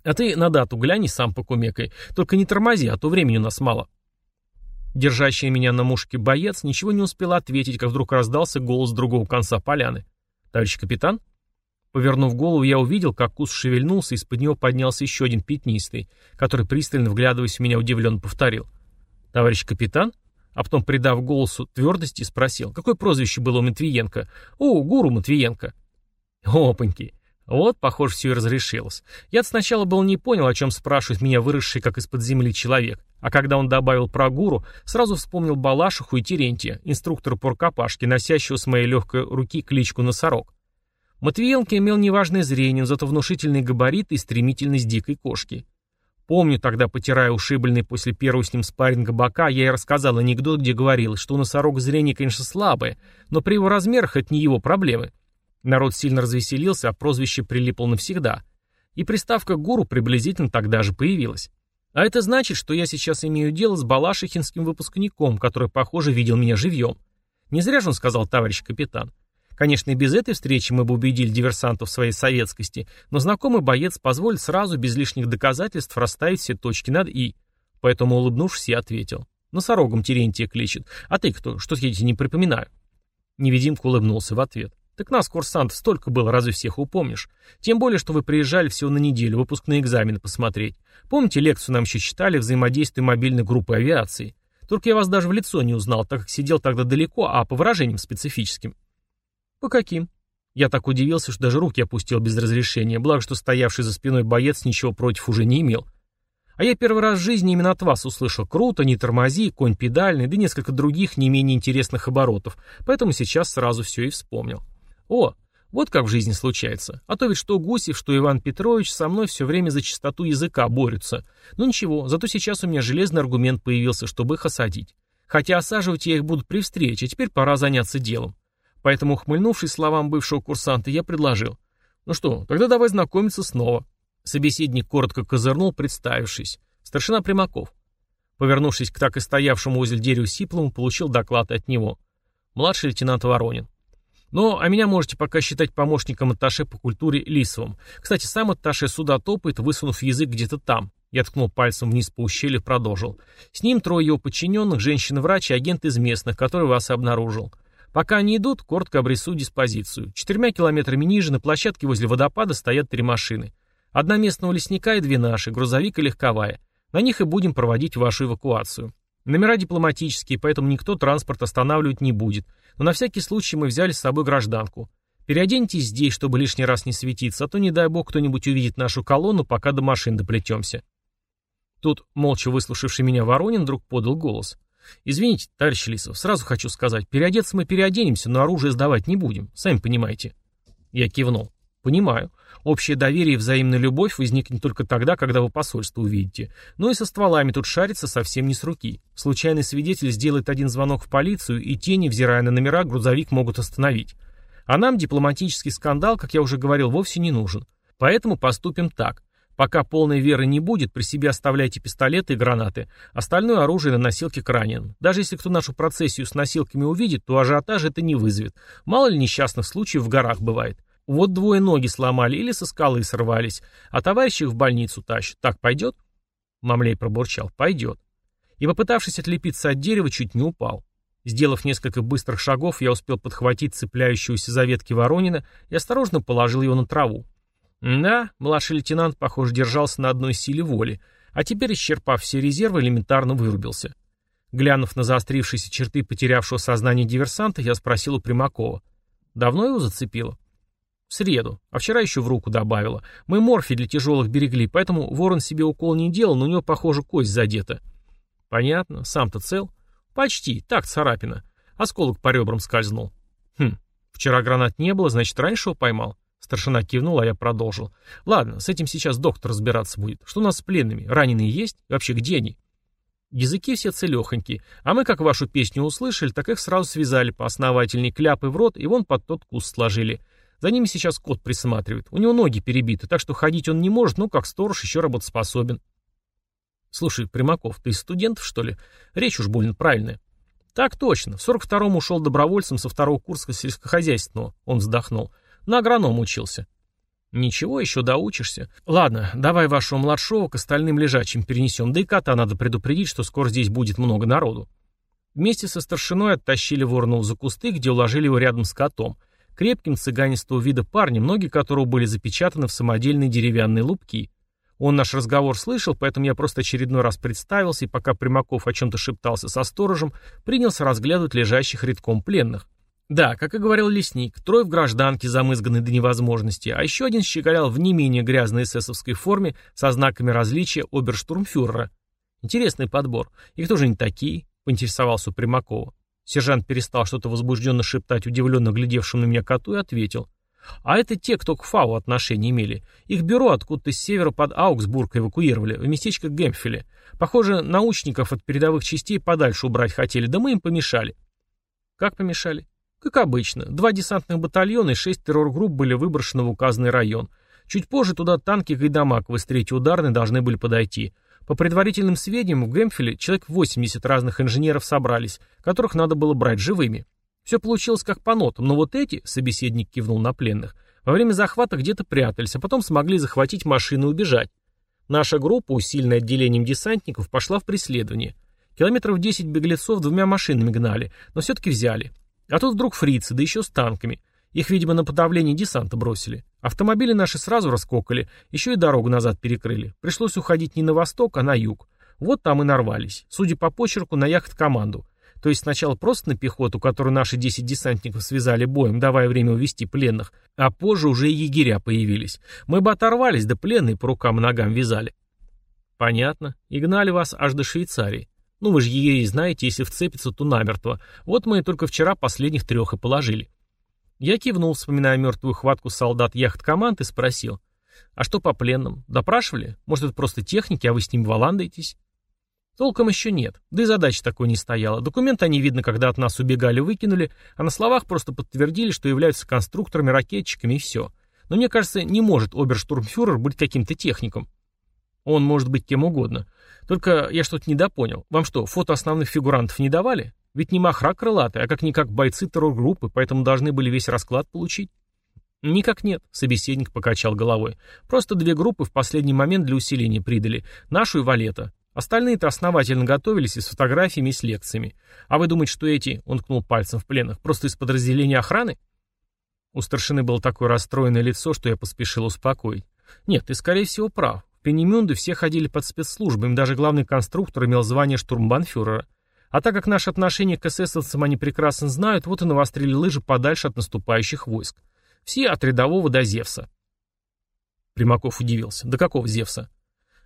А ты на дату глянь и сам покумекай. Только не тормози, а то времени у нас мало. Держащий меня на мушке боец ничего не успел ответить, как вдруг раздался голос другого конца поляны. «Товарищ капитан?» Повернув голову, я увидел, как куст шевельнулся, и из-под него поднялся еще один пятнистый, который, пристально вглядываясь в меня, удивленно повторил. «Товарищ капитан?» А потом, придав голосу твердости, спросил, какое прозвище было у Матвиенко? «О, гуру Матвиенко». Опаньки. Вот, похоже, все и разрешилось. я сначала был не понял, о чем спрашивает меня выросший как из-под земли человек, а когда он добавил про гуру, сразу вспомнил Балашиху и Терентия, инструктора по рукопашке, носящего с моей легкой руки кличку Носорог. Матвиенко имел неважное зрение, зато внушительные габариты и стремительность дикой кошки. Помню, тогда, потирая ушибленный после первого с ним спарринга бока, я и рассказал анекдот, где говорилось, что у носорога зрение, конечно, слабое, но при его размерах это не его проблемы. Народ сильно развеселился, а прозвище прилипло навсегда. И приставка «гуру» приблизительно тогда же появилась. А это значит, что я сейчас имею дело с балашихинским выпускником, который, похоже, видел меня живьем. Не зря же он сказал товарищ капитан. Конечно, и без этой встречи мы бы убедили диверсантов в своей советскости, но знакомый боец позволит сразу, без лишних доказательств, расставить все точки над «и». Поэтому, улыбнувшись, я ответил. Носорогом Терентия кличет. А ты кто? Что-то я тебе не припоминаю. Невидимка улыбнулся в ответ. Так нас, курсантов, столько было, разве всех упомнишь? Тем более, что вы приезжали всего на неделю, выпускные экзамены посмотреть. Помните, лекцию нам еще читали «Взаимодействие мобильной группы авиации»? Только я вас даже в лицо не узнал, так как сидел тогда далеко, а по выражениям специфическим. «По каким?» Я так удивился, что даже руки опустил без разрешения, благо, что стоявший за спиной боец ничего против уже не имел. А я первый раз в жизни именно от вас услышал «круто», «не тормози», «конь педальный», да несколько других не менее интересных оборотов, поэтому сейчас сразу все и вспомнил. О, вот как в жизни случается. А то ведь что Гусев, что Иван Петрович со мной все время за чистоту языка борются. Ну ничего, зато сейчас у меня железный аргумент появился, чтобы их осадить. Хотя осаживать я их буду при встрече, теперь пора заняться делом. Поэтому, ухмыльнувшись словам бывшего курсанта, я предложил. «Ну что, тогда давай знакомиться снова». Собеседник коротко козырнул, представившись. Старшина Примаков. Повернувшись к так и стоявшему возле дерева Сиплому, получил доклад от него. Младший лейтенант Воронин. Ну, а меня можете пока считать помощником атташе по культуре Лисовым. Кстати, сам атташе сюда топает, высунув язык где-то там. Я ткнул пальцем вниз по ущелью и продолжил. С ним трое его подчиненных, женщина-врач и агент из местных, который вас обнаружил. Пока они идут, коротко обрисую диспозицию. Четырьмя километрами ниже, на площадке возле водопада, стоят три машины. Одна местного лесника и две наши, грузовик и легковая. На них и будем проводить вашу эвакуацию. Номера дипломатические, поэтому никто транспорт останавливать не будет. Но на всякий случай мы взяли с собой гражданку. Переоденьтесь здесь, чтобы лишний раз не светиться, а то, не дай бог, кто-нибудь увидит нашу колонну, пока до машин доплетемся. Тут, молча выслушавший меня Воронин, вдруг подал голос. «Извините, товарищ Лисов, сразу хочу сказать, переодеться мы переоденемся, но оружие сдавать не будем, сами понимаете». Я кивнул. «Понимаю. Общее доверие и взаимная любовь возникнет только тогда, когда вы посольство увидите. Но и со стволами тут шарится совсем не с руки. Случайный свидетель сделает один звонок в полицию, и те, невзирая на номера, грузовик могут остановить. А нам дипломатический скандал, как я уже говорил, вовсе не нужен. Поэтому поступим так. Пока полной веры не будет, при себе оставляйте пистолеты и гранаты. Остальное оружие на носилке к раненым. Даже если кто нашу процессию с носилками увидит, то ажиотаж это не вызовет. Мало ли несчастных случаев в горах бывает. Вот двое ноги сломали или со скалы сорвались, а товарищи их в больницу тащат. Так пойдет? Мамлей пробурчал. Пойдет. И, попытавшись отлепиться от дерева, чуть не упал. Сделав несколько быстрых шагов, я успел подхватить цепляющуюся за ветки Воронина и осторожно положил его на траву. Да, младший лейтенант, похоже, держался на одной силе воли, а теперь, исчерпав все резервы, элементарно вырубился. Глянув на заострившиеся черты потерявшего сознание диверсанта, я спросил у Примакова. «Давно его зацепило?» В среду. А вчера еще в руку добавила. Мы морфи для тяжелых берегли, поэтому ворон себе укол не делал, но у него, похоже, кость задета. Понятно. Сам-то цел? Почти. Так, царапина. Осколок по ребрам скользнул. Хм. Вчера гранат не было, значит, раньше его поймал. Старшина кивнул, а я продолжил. Ладно, с этим сейчас доктор разбираться будет. Что у нас с пленными? Раненые есть? И вообще, где они? Языки все целехонькие, а мы, как вашу песню услышали, так их сразу связали по основательней кляпы в рот и вон под тот куст сложили. За ними сейчас кот присматривает. У него ноги перебиты, так что ходить он не может, но как сторож еще работоспособен. Слушай, Примаков, ты из студентов, что ли? Речь уж больно правильная. Так точно. В 42-м ушел добровольцем со второго курса сельскохозяйственного. Он вздохнул. На агроном учился. Ничего, еще доучишься. Ладно, давай вашего младшего к остальным лежачим перенесем. Да и кота надо предупредить, что скоро здесь будет много народу. Вместе со старшиной оттащили Воронова за кусты, где уложили его рядом с котом крепким цыганистого вида парнем, ноги которого были запечатаны в самодельные деревянные лупки. Он наш разговор слышал, поэтому я просто очередной раз представился, и пока Примаков о чем-то шептался со сторожем, принялся разглядывать лежащих редком пленных. Да, как и говорил лесник, трое в гражданке, замызганной до невозможности, а еще один щеголял в не менее грязной эсэсовской форме со знаками различия оберштурмфюрера. Интересный подбор. И кто же не такие? Поинтересовался у Примакова. Сержант перестал что-то возбужденно шептать удивленно глядевшему на меня коту и ответил. А это те, кто к ФАУ отношения имели. Их бюро откуда-то с севера под Аугсбург эвакуировали, в местечко Гемфеле. Похоже, научников от передовых частей подальше убрать хотели, да мы им помешали. Как помешали? Как обычно. Два десантных батальона и шесть террор-групп были выброшены в указанный район. Чуть позже туда танки Гайдамак в третий ударные должны были подойти. По предварительным сведениям, в Гемфеле человек 80 разных инженеров собрались, которых надо было брать живыми. Все получилось как по нотам, но вот эти, собеседник кивнул на пленных, во время захвата где-то прятались, а потом смогли захватить машину и убежать. Наша группа, усиленная отделением десантников, пошла в преследование. Километров 10 беглецов двумя машинами гнали, но все-таки взяли. А тут вдруг фрицы, да еще с танками. Их, видимо, на подавление десанта бросили. Автомобили наши сразу раскокали, еще и дорогу назад перекрыли. Пришлось уходить не на восток, а на юг. Вот там и нарвались. Судя по почерку, на яхт-команду. То есть сначала просто на пехоту, которую наши 10 десантников связали боем, давая время увести пленных, а позже уже и егеря появились. Мы бы оторвались, да пленные по рукам и ногам вязали. Понятно. И гнали вас аж до Швейцарии. Ну вы же егерей знаете, если вцепиться, то намертво. Вот мы только вчера последних трех и положили. Я кивнул, вспоминая мертвую хватку солдат яхт-команд и спросил. «А что по пленным? Допрашивали? Может, это просто техники, а вы с ним валандаетесь?» Толком еще нет. Да и задача такой не стояла. Документы они, видно, когда от нас убегали, выкинули, а на словах просто подтвердили, что являются конструкторами, ракетчиками и все. Но мне кажется, не может оберштурмфюрер быть каким-то техником. Он может быть кем угодно. Только я что-то недопонял. Вам что, фото основных фигурантов не давали? Ведь не махра крылатый, а как-никак бойцы террор-группы, поэтому должны были весь расклад получить. Никак нет, собеседник покачал головой. Просто две группы в последний момент для усиления придали. Нашу и Валета. Остальные-то основательно готовились и с фотографиями, и с лекциями. А вы думаете, что эти, он ткнул пальцем в пленных, просто из подразделения охраны? У старшины было такое расстроенное лицо, что я поспешил успокоить. Нет, ты, скорее всего, прав. В Пенемюнде все ходили под спецслужбы, им даже главный конструктор имел звание штурмбанфюрера. А так как наши отношения к эсэсовцам они прекрасно знают, вот и навострили лыжи подальше от наступающих войск. Все от рядового до Зевса. Примаков удивился. До какого Зевса?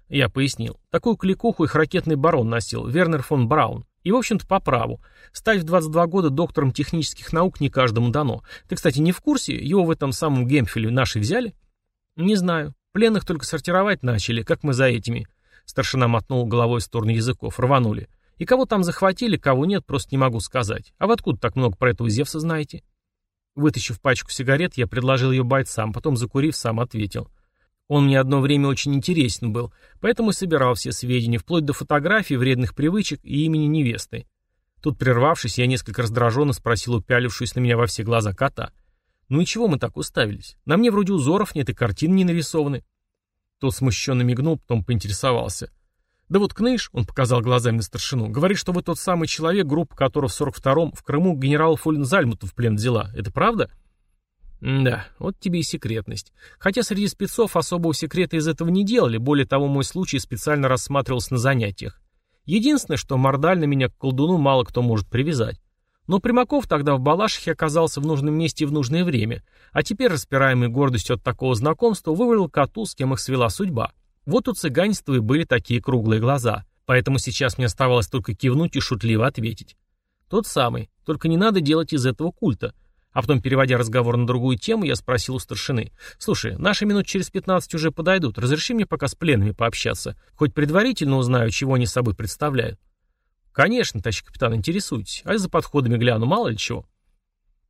Я пояснил. Такую кликуху их ракетный барон носил, Вернер фон Браун. И, в общем-то, по праву. Стать в 22 года доктором технических наук не каждому дано. Ты, кстати, не в курсе? Его в этом самом Гемфеле наши взяли? Не знаю. Пленных только сортировать начали, как мы за этими. Старшина мотнул головой в сторону языков. Рванули. И кого там захватили, кого нет, просто не могу сказать. А вы откуда так много про этого Зевса знаете? Вытащив пачку сигарет, я предложил ее бойцам, потом, закурив, сам ответил. — он мне одно время очень интересен был, поэтому собирал все сведения, вплоть до фотографий, вредных привычек и имени невесты. Тут, прервавшись, я несколько раздраженно спросил упялившуюся на меня во все глаза кота. «Ну и чего мы так уставились? На мне вроде узоров нет и картин не нарисованы». Тот смущенно мигнул, потом поинтересовался. «Да вот Кныш», — он показал глазами на старшину, — «говорит, что вы тот самый человек, группа которого в 42-м в Крыму генерал Фульнзальмуту в плен взяла. Это правда?» да, вот тебе и секретность. Хотя среди спецов особого секрета из этого не делали, более того, мой случай специально рассматривался на занятиях. Единственное, что мордально меня к колдуну мало кто может привязать. Но Примаков тогда в Балашихе оказался в нужном месте и в нужное время, а теперь, распираемый гордостью от такого знакомства, вывалил коту, с кем их свела судьба. Вот у цыганства и были такие круглые глаза, поэтому сейчас мне оставалось только кивнуть и шутливо ответить. Тот самый, только не надо делать из этого культа. А потом, переводя разговор на другую тему, я спросил у старшины. «Слушай, наши минут через 15 уже подойдут. Разреши мне пока с пленными пообщаться. Хоть предварительно узнаю, чего они собой представляют». «Конечно, товарищ капитан, интересуйтесь. А я за подходами гляну, мало ли чего».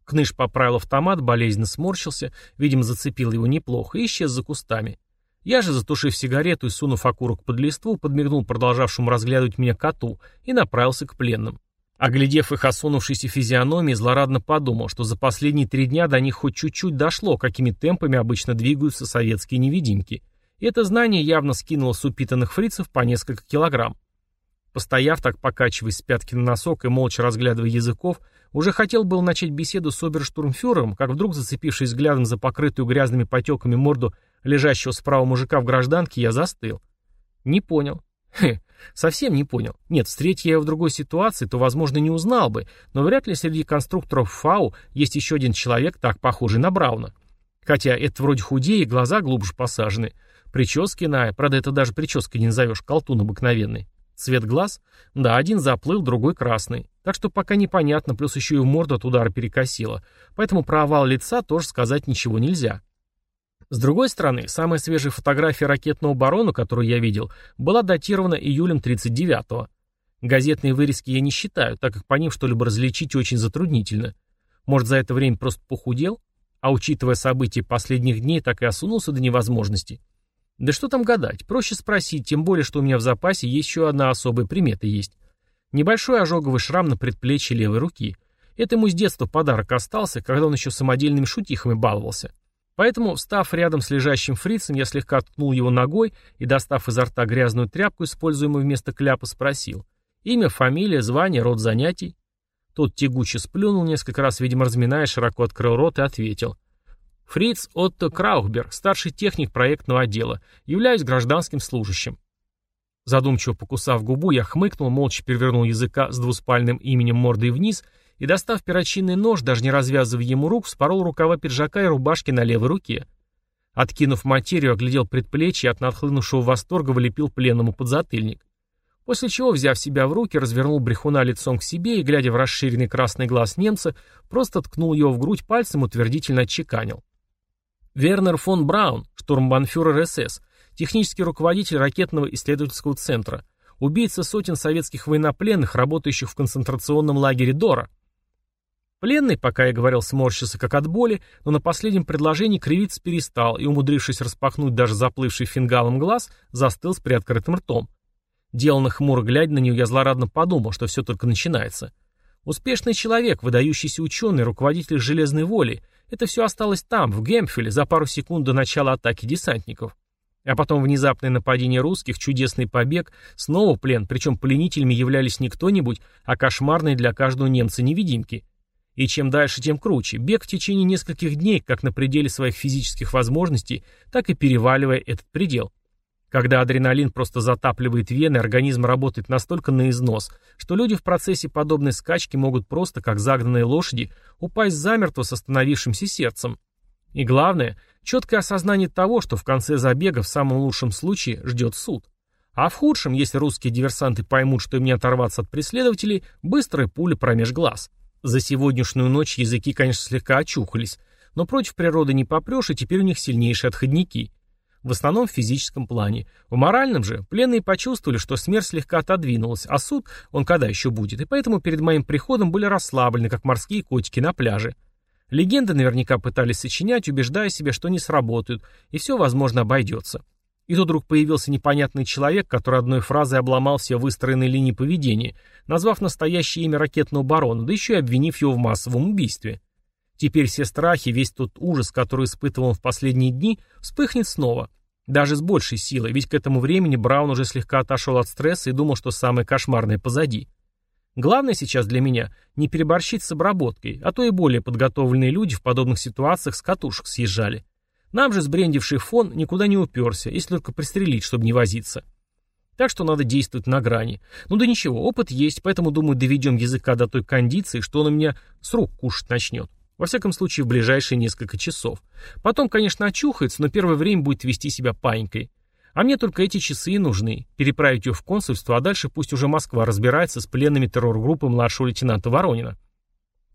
Кныш поправил автомат, болезненно сморщился, видимо, зацепил его неплохо и исчез за кустами. Я же, затушив сигарету и сунув окурок под листву, подмигнул продолжавшему разглядывать меня коту и направился к пленным. Оглядев их осунувшиеся физиономии, злорадно подумал, что за последние три дня до них хоть чуть-чуть дошло, какими темпами обычно двигаются советские невидимки. И это знание явно скинуло с упитанных фрицев по несколько килограмм. Постояв так, покачиваясь с пятки на носок и молча разглядывая языков, уже хотел был начать беседу с оберштурмфюрером, как вдруг, зацепившись взглядом за покрытую грязными потеками морду лежащего справа мужика в гражданке, я застыл. Не понял. Хе, Совсем не понял. Нет, встреть я его в другой ситуации, то, возможно, не узнал бы, но вряд ли среди конструкторов ФАУ есть еще один человек, так похожий на Брауна. Хотя это вроде худее, глаза глубже посажены. Прическа иная, правда, это даже прической не назовешь, колтун обыкновенный. Цвет глаз? Да, один заплыл, другой красный. Так что пока непонятно, плюс еще и в морду от удара перекосило. Поэтому про овал лица тоже сказать ничего нельзя. С другой стороны, самая свежая фотография ракетного барона, которую я видел, была датирована июлем 39-го. Газетные вырезки я не считаю, так как по ним что-либо различить очень затруднительно. Может, за это время просто похудел? А учитывая события последних дней, так и осунулся до невозможности. Да что там гадать, проще спросить, тем более, что у меня в запасе еще одна особая примета есть. Небольшой ожоговый шрам на предплечье левой руки. Это ему с детства подарок остался, когда он еще самодельными шутихами баловался. Поэтому, встав рядом с лежащим фрицем, я слегка ткнул его ногой и, достав изо рта грязную тряпку, используемую вместо кляпа, спросил. Имя, фамилия, звание, род занятий. Тот тягуче сплюнул несколько раз, видимо, разминая, широко открыл рот и ответил. Фриц Отто Краухберг, старший техник проектного отдела. Являюсь гражданским служащим. Задумчиво покусав губу, я хмыкнул, молча перевернул языка с двуспальным именем мордой вниз и, достав перочинный нож, даже не развязывая ему рук, вспорол рукава пиджака и рубашки на левой руке. Откинув материю, оглядел предплечье и от надхлынувшего восторга вылепил пленному подзатыльник. После чего, взяв себя в руки, развернул брехуна лицом к себе и, глядя в расширенный красный глаз немца, просто ткнул его в грудь пальцем, утвердительно отчеканил. Вернер фон Браун, штурмбанфюрер СС, технический руководитель ракетного исследовательского центра, убийца сотен советских военнопленных, работающих в концентрационном лагере Дора. Пленный, пока я говорил, сморщился как от боли, но на последнем предложении кривиться перестал и, умудрившись распахнуть даже заплывший фингалом глаз, застыл с приоткрытым ртом. Деланно хмуро глядя на нее, я злорадно подумал, что все только начинается. Успешный человек, выдающийся ученый, руководитель железной воли, Это все осталось там, в Гемпфеле, за пару секунд до начала атаки десантников. А потом внезапное нападение русских, чудесный побег, снова плен, причем пленителями являлись не кто-нибудь, а кошмарные для каждого немца невидимки. И чем дальше, тем круче. Бег в течение нескольких дней, как на пределе своих физических возможностей, так и переваливая этот предел. Когда адреналин просто затапливает вены, организм работает настолько на износ, что люди в процессе подобной скачки могут просто, как загнанные лошади, упасть замертво с остановившимся сердцем. И главное, четкое осознание того, что в конце забега в самом лучшем случае ждет суд. А в худшем, если русские диверсанты поймут, что им не оторваться от преследователей, быстрая пуля промеж глаз. За сегодняшнюю ночь языки, конечно, слегка очухались, но против природы не попрешь, и теперь у них сильнейшие отходники. В основном в физическом плане. В моральном же пленные почувствовали, что смерть слегка отодвинулась, а суд, он когда еще будет, и поэтому перед моим приходом были расслаблены, как морские котики на пляже. Легенды наверняка пытались сочинять, убеждая себя, что не сработают, и все, возможно, обойдется. И тут вдруг появился непонятный человек, который одной фразой обломал все выстроенные линии поведения, назвав настоящее имя ракетного барона, да еще и обвинив его в массовом убийстве. Теперь все страхи, весь тот ужас, который испытывал он в последние дни, вспыхнет снова. Даже с большей силой, ведь к этому времени Браун уже слегка отошел от стресса и думал, что самое кошмарное позади. Главное сейчас для меня не переборщить с обработкой, а то и более подготовленные люди в подобных ситуациях с катушек съезжали. Нам же сбрендивший фон никуда не уперся, если только пристрелить, чтобы не возиться. Так что надо действовать на грани. Ну да ничего, опыт есть, поэтому, думаю, доведем языка до той кондиции, что он у меня с рук кушать начнет. Во всяком случае, в ближайшие несколько часов. Потом, конечно, очухается, но первое время будет вести себя паинькой. А мне только эти часы и нужны. Переправить ее в консульство, а дальше пусть уже Москва разбирается с пленными террор-группы младшего лейтенанта Воронина.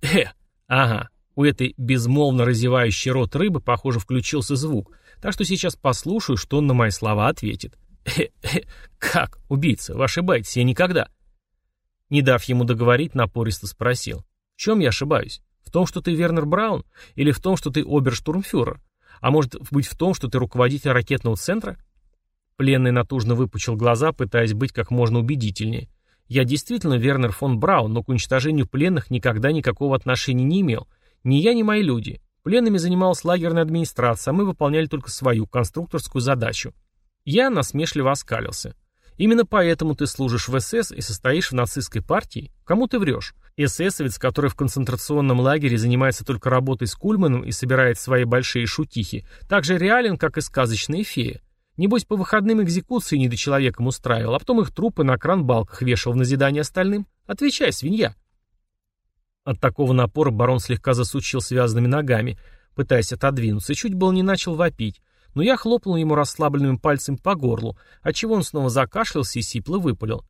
Э, ага, у этой безмолвно разевающей рот рыбы, похоже, включился звук, так что сейчас послушаю, что он на мои слова ответит. «Э-э, как, убийца, вы ошибаетесь, я никогда». Не дав ему договорить, напористо спросил. «В чем я ошибаюсь? В том, что ты Вернер Браун? Или в том, что ты оберштурмфюрер? А может быть в том, что ты руководитель ракетного центра?» Пленный натужно выпучил глаза, пытаясь быть как можно убедительнее. «Я действительно Вернер фон Браун, но к уничтожению пленных никогда никакого отношения не имел, ни я, ни мои люди. Пленными занималась лагерная администрация, а мы выполняли только свою конструкторскую задачу. Я насмешливо оскалился. Именно поэтому ты служишь в СС и состоишь в нацистской партии? Кому ты врешь? ССовец, который в концентрационном лагере занимается только работой с Кульманом и собирает свои большие шутихи, так же реален, как и сказочные феи. Небось, по выходным экзекуции недочеловеком устраивал, а потом их трупы на кран-балках вешал в назидание остальным? Отвечай, свинья. От такого напора барон слегка засучил связанными ногами, пытаясь отодвинуться, чуть было не начал вопить, но я хлопнул ему расслабленным пальцем по горлу, отчего он снова закашлялся и сипло выпалил.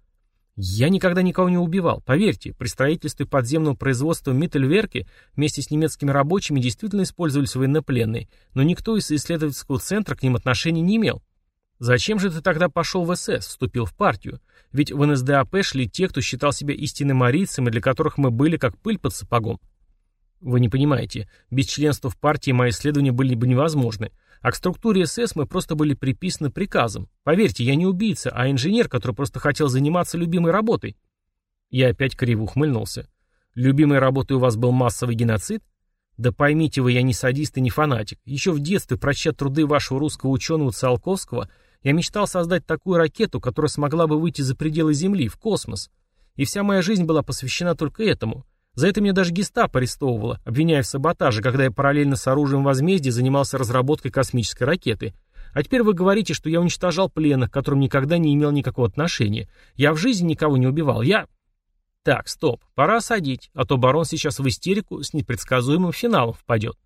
Я никогда никого не убивал. Поверьте, при строительстве подземного производства Миттельверки вместе с немецкими рабочими действительно использовались военнопленные, но никто из исследовательского центра к ним отношения не имел. Зачем же ты тогда пошел в СС, вступил в партию? Ведь в НСДАП шли те, кто считал себя истинным арийцем и для которых мы были как пыль под сапогом. Вы не понимаете, без членства в партии мои исследования были бы невозможны, а к структуре СС мы просто были приписаны приказом. Поверьте, я не убийца, а инженер, который просто хотел заниматься любимой работой. Я опять криво ухмыльнулся. Любимой работой у вас был массовый геноцид? Да поймите вы, я не садист и не фанатик. Еще в детстве, прочтя труды вашего русского ученого Циолковского, я мечтал создать такую ракету, которая смогла бы выйти за пределы Земли, в космос. И вся моя жизнь была посвящена только этому. За это меня даже гестапо арестовывало, обвиняя в саботаже, когда я параллельно с оружием возмездия занимался разработкой космической ракеты. А теперь вы говорите, что я уничтожал пленных, к которым никогда не имел никакого отношения. Я в жизни никого не убивал. Я... Так, стоп, пора осадить, а то барон сейчас в истерику с непредсказуемым финалом впадет.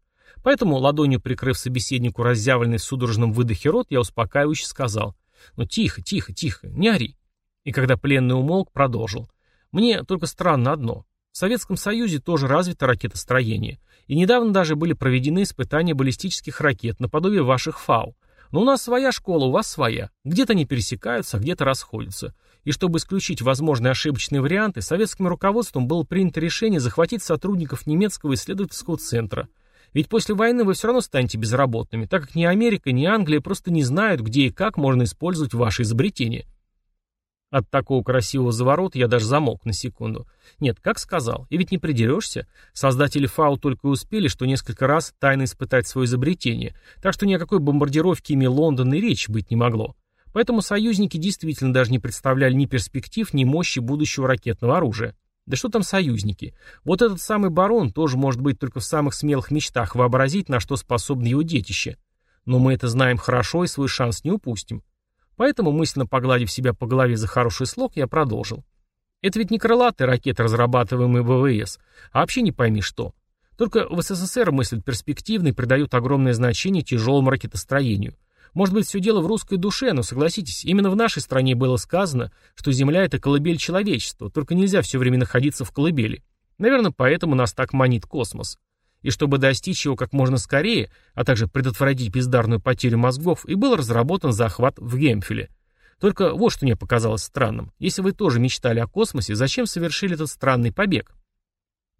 Поэтому, ладонью прикрыв собеседнику разъявленный в судорожном выдохе рот, я успокаивающе сказал. «Ну тихо, тихо, тихо, не ори». И когда пленный умолк, продолжил. «Мне только странно одно. В Советском Союзе тоже развито ракетостроение. И недавно даже были проведены испытания баллистических ракет, наподобие ваших ФАУ. Но у нас своя школа, у вас своя. Где-то они пересекаются, а где-то расходятся. И чтобы исключить возможные ошибочные варианты, советским руководством было принято решение захватить сотрудников немецкого исследовательского центра – ведь после войны вы все равно станете безработными, так как ни Америка, ни Англия просто не знают, где и как можно использовать ваши изобретения. От такого красивого заворота я даже замолк на секунду. Нет, как сказал, и ведь не придерешься. Создатели ФАУ только и успели, что несколько раз тайно испытать свое изобретение, так что ни о какой бомбардировке ими Лондона и речи быть не могло. Поэтому союзники действительно даже не представляли ни перспектив, ни мощи будущего ракетного оружия. Да что там союзники? Вот этот самый барон тоже может быть только в самых смелых мечтах вообразить, на что способны его детище. Но мы это знаем хорошо и свой шанс не упустим. Поэтому, мысленно погладив себя по голове за хороший слог, я продолжил. Это ведь не крылатые ракеты, разрабатываемые ВВС, а вообще не пойми что. Только в СССР мыслят перспективно и придают огромное значение тяжелому ракетостроению. Может быть, все дело в русской душе, но согласитесь, именно в нашей стране было сказано, что Земля — это колыбель человечества, только нельзя все время находиться в колыбели. Наверное, поэтому нас так манит космос и чтобы достичь его как можно скорее, а также предотвратить бездарную потерю мозгов, и был разработан захват в Гемфеле. Только вот что мне показалось странным. Если вы тоже мечтали о космосе, зачем совершили этот странный побег?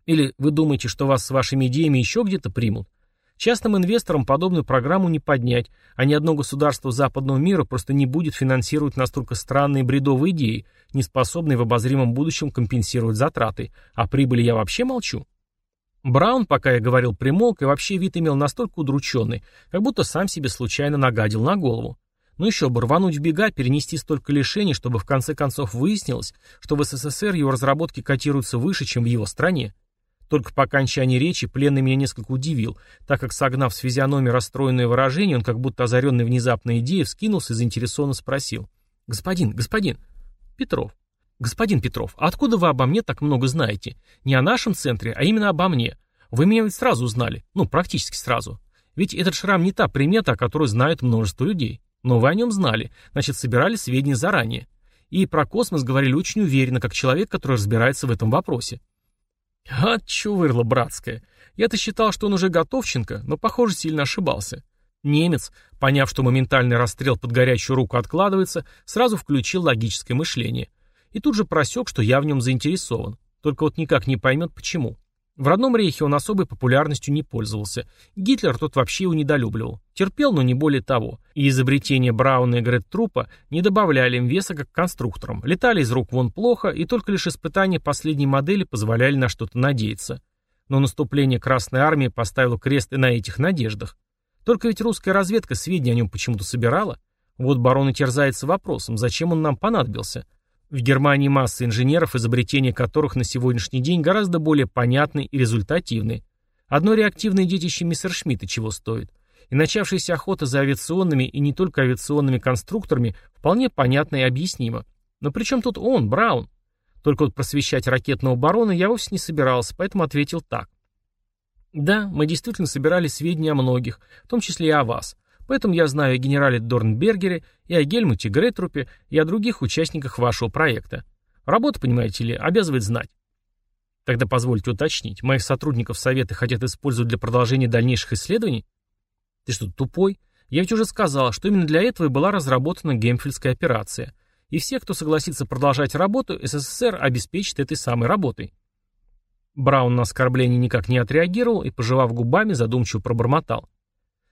Или вы думаете, что вас с вашими идеями еще где-то примут? Частным инвесторам подобную программу не поднять, а ни одно государство западного мира просто не будет финансировать настолько странные бредовые идеи, не способные в обозримом будущем компенсировать затраты. А прибыли я вообще молчу. Браун, пока я говорил, примолк и вообще вид имел настолько удрученный, как будто сам себе случайно нагадил на голову. Ну еще бы, рвануть в бега, перенести столько лишений, чтобы в конце концов выяснилось, что в СССР его разработки котируются выше, чем в его стране. Только по окончании речи пленный меня несколько удивил, так как, согнав с физиономии расстроенное выражение, он как будто озаренный внезапной идеей вскинулся и заинтересованно спросил. «Господин, господин!» «Петров». «Господин Петров, а откуда вы обо мне так много знаете? Не о нашем центре, а именно обо мне. Вы меня ведь сразу узнали. Ну, практически сразу. Ведь этот шрам не та примета, о которой знают множество людей. Но вы о нем знали, значит, собирали сведения заранее. И про космос говорили очень уверенно, как человек, который разбирается в этом вопросе. А чувырла братская. Я-то считал, что он уже готовченко, но, похоже, сильно ошибался. Немец, поняв, что моментальный расстрел под горячую руку откладывается, сразу включил логическое мышление – и тут же просек, что я в нем заинтересован. Только вот никак не поймет, почему. В родном рейхе он особой популярностью не пользовался. Гитлер тот вообще его недолюбливал. Терпел, но не более того. И изобретения Брауна и Греттрупа не добавляли им веса как конструкторам. Летали из рук вон плохо, и только лишь испытания последней модели позволяли на что-то надеяться. Но наступление Красной Армии поставило крест и на этих надеждах. Только ведь русская разведка сведения о нем почему-то собирала. Вот барон и терзается вопросом, зачем он нам понадобился. В Германии масса инженеров, изобретения которых на сегодняшний день гораздо более понятны и результативны. Одно реактивное детище Мессершмитта чего стоит. И начавшаяся охота за авиационными и не только авиационными конструкторами вполне понятна и объяснима. Но при чем тут он, Браун? Только вот просвещать ракетного барона я вовсе не собирался, поэтому ответил так. Да, мы действительно собирали сведения о многих, в том числе и о вас. Поэтому я знаю о генерале Дорнбергере, и о Гельмуте Гретрупе, и о других участниках вашего проекта. Работа, понимаете ли, обязывает знать. Тогда позвольте уточнить, моих сотрудников Совета хотят использовать для продолжения дальнейших исследований? Ты что, тупой? Я ведь уже сказал, что именно для этого и была разработана Гемфельская операция. И все, кто согласится продолжать работу, СССР обеспечит этой самой работой. Браун на оскорбление никак не отреагировал и, пожевав губами, задумчиво пробормотал.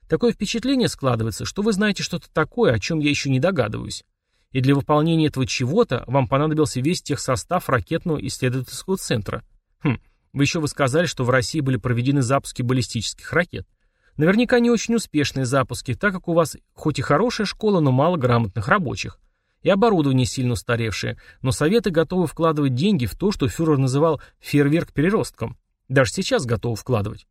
Такое впечатление складывается, что вы знаете что-то такое, о чем я еще не догадываюсь. И для выполнения этого чего-то вам понадобился весь техсостав ракетного исследовательского центра. Хм, вы еще вы сказали, что в России были проведены запуски баллистических ракет. Наверняка не очень успешные запуски, так как у вас хоть и хорошая школа, но мало грамотных рабочих. И оборудование сильно устаревшее, но советы готовы вкладывать деньги в то, что фюрер называл фейерверк переростком. Даже сейчас готовы вкладывать.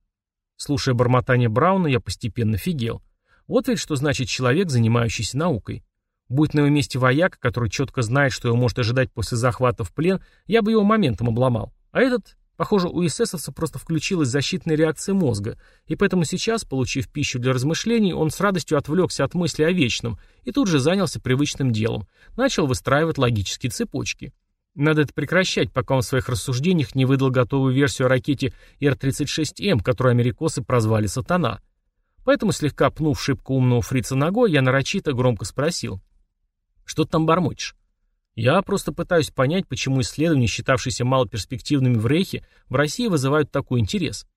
Слушая бормотание Брауна, я постепенно фигел. Вот ведь что значит человек, занимающийся наукой. Будь на его месте вояк, который четко знает, что его может ожидать после захвата в плен, я бы его моментом обломал. А этот, похоже, у эсэсовца просто включилась защитная реакция мозга, и поэтому сейчас, получив пищу для размышлений, он с радостью отвлекся от мысли о вечном и тут же занялся привычным делом, начал выстраивать логические цепочки. Надо это прекращать, пока он в своих рассуждениях не выдал готовую версию о ракете Р-36М, которую америкосы прозвали «Сатана». Поэтому, слегка пнув шибко умного фрица ногой, я нарочито громко спросил. «Что ты там бормочешь?» «Я просто пытаюсь понять, почему исследования, считавшиеся малоперспективными в Рейхе, в России вызывают такой интерес».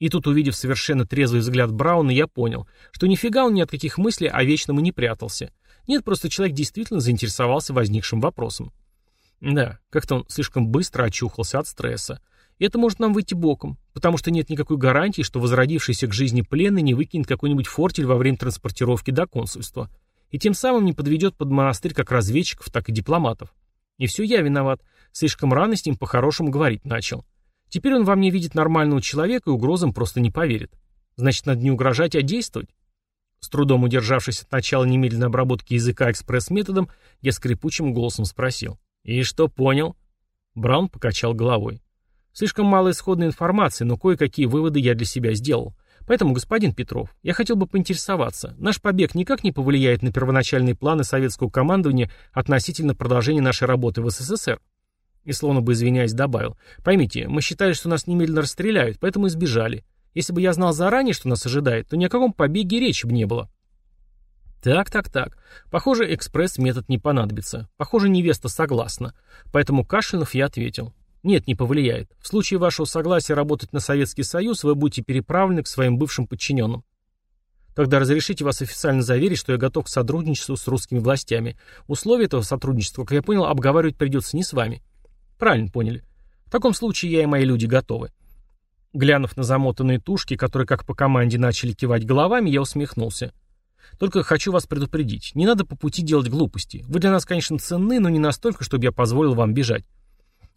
И тут, увидев совершенно трезвый взгляд Брауна, я понял, что нифига он ни от каких мыслей о вечном и не прятался. Нет, просто человек действительно заинтересовался возникшим вопросом. Да, как-то он слишком быстро очухался от стресса. И это может нам выйти боком, потому что нет никакой гарантии, что возродившийся к жизни пленный не выкинет какой-нибудь фортель во время транспортировки до консульства. И тем самым не подведет под монастырь как разведчиков, так и дипломатов. И все я виноват. Слишком рано с ним по-хорошему говорить начал. Теперь он во мне видит нормального человека и угрозам просто не поверит. Значит, надо не угрожать, а действовать. С трудом удержавшись от начала немедленной обработки языка экспресс-методом, я скрипучим голосом спросил. «И что, понял?» Браун покачал головой. «Слишком мало исходной информации, но кое-какие выводы я для себя сделал. Поэтому, господин Петров, я хотел бы поинтересоваться. Наш побег никак не повлияет на первоначальные планы советского командования относительно продолжения нашей работы в СССР?» И словно бы извиняясь добавил. «Поймите, мы считали, что нас немедленно расстреляют, поэтому избежали. Если бы я знал заранее, что нас ожидает, то ни о каком побеге речи бы не было». Так, так, так. Похоже, экспресс-метод не понадобится. Похоже, невеста согласна. Поэтому кашлянув я ответил. Нет, не повлияет. В случае вашего согласия работать на Советский Союз, вы будете переправлены к своим бывшим подчиненным. Тогда разрешите вас официально заверить, что я готов к сотрудничеству с русскими властями. Условия этого сотрудничества, как я понял, обговаривать придется не с вами. Правильно поняли. В таком случае я и мои люди готовы. Глянув на замотанные тушки, которые как по команде начали кивать головами, я усмехнулся. Только хочу вас предупредить, не надо по пути делать глупости. Вы для нас, конечно, ценны, но не настолько, чтобы я позволил вам бежать.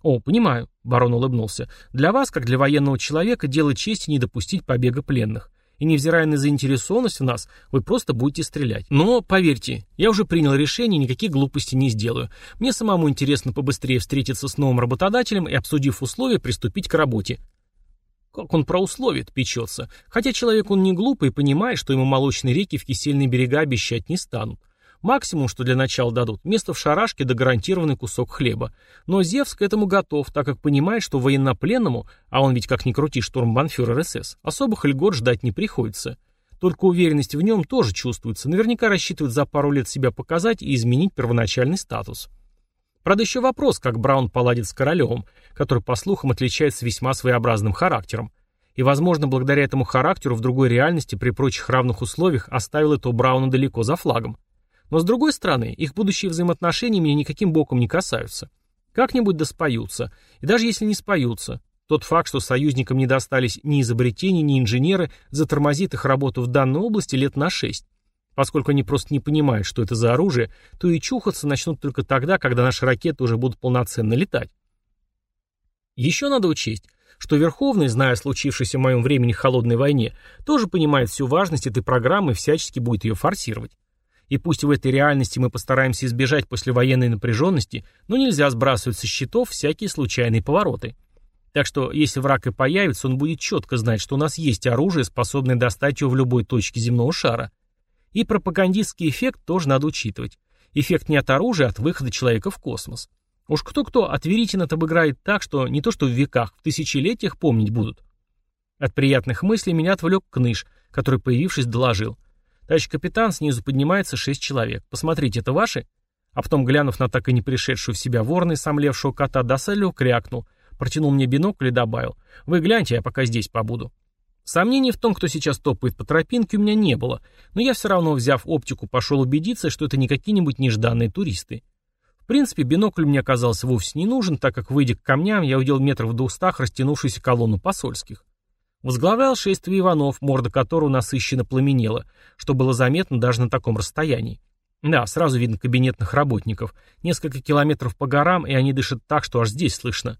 «О, понимаю», — барон улыбнулся. «Для вас, как для военного человека, дело чести не допустить побега пленных. И невзирая на заинтересованность в нас, вы просто будете стрелять. Но, поверьте, я уже принял решение, никаких глупостей не сделаю. Мне самому интересно побыстрее встретиться с новым работодателем и, обсудив условия, приступить к работе». Как он про условия печется. Хотя человек он не глупый и понимает, что ему молочные реки в кисельные берега обещать не станут. Максимум, что для начала дадут, место в шарашке да гарантированный кусок хлеба. Но Зевс к этому готов, так как понимает, что военнопленному, а он ведь как ни крути штурмбанфюрер СС, особых льгот ждать не приходится. Только уверенность в нем тоже чувствуется, наверняка рассчитывает за пару лет себя показать и изменить первоначальный статус. Правда, еще вопрос, как Браун поладит с Королевым, который, по слухам, отличается весьма своеобразным характером. И, возможно, благодаря этому характеру в другой реальности при прочих равных условиях оставил это Брауна далеко за флагом. Но с другой стороны, их будущие взаимоотношения меня никаким боком не касаются. Как-нибудь да споются. И даже если не споются, тот факт, что союзникам не достались ни изобретения, ни инженеры, затормозит их работу в данной области лет на шесть. Поскольку они просто не понимают, что это за оружие, то и чухаться начнут только тогда, когда наши ракеты уже будут полноценно летать. Еще надо учесть, что Верховный, зная о случившейся в моем времени холодной войне, тоже понимает всю важность этой программы и всячески будет ее форсировать. И пусть в этой реальности мы постараемся избежать послевоенной напряженности, но нельзя сбрасывать со счетов всякие случайные повороты. Так что, если враг и появится, он будет четко знать, что у нас есть оружие, способное достать его в любой точке земного шара. И пропагандистский эффект тоже надо учитывать. Эффект не от оружия, а от выхода человека в космос. Уж кто-кто, а Тверитин обыграет так, что не то что в веках, в тысячелетиях помнить будут. От приятных мыслей меня отвлек Кныш, который, появившись, доложил – Товарищ капитан, снизу поднимается шесть человек. Посмотрите, это ваши? А потом, глянув на так и не пришедшую в себя ворона и сомлевшего кота, досадливо крякнул, протянул мне бинокль и добавил. Вы гляньте, я пока здесь побуду. Сомнений в том, кто сейчас топает по тропинке, у меня не было, но я все равно, взяв оптику, пошел убедиться, что это не какие-нибудь нежданные туристы. В принципе, бинокль мне оказался вовсе не нужен, так как, выйдя к камням, я увидел метров в двухстах растянувшуюся колонну посольских. Возглавлял шествие Иванов, морда которого насыщенно пламенела, что было заметно даже на таком расстоянии. Да, сразу видно кабинетных работников. Несколько километров по горам, и они дышат так, что аж здесь слышно.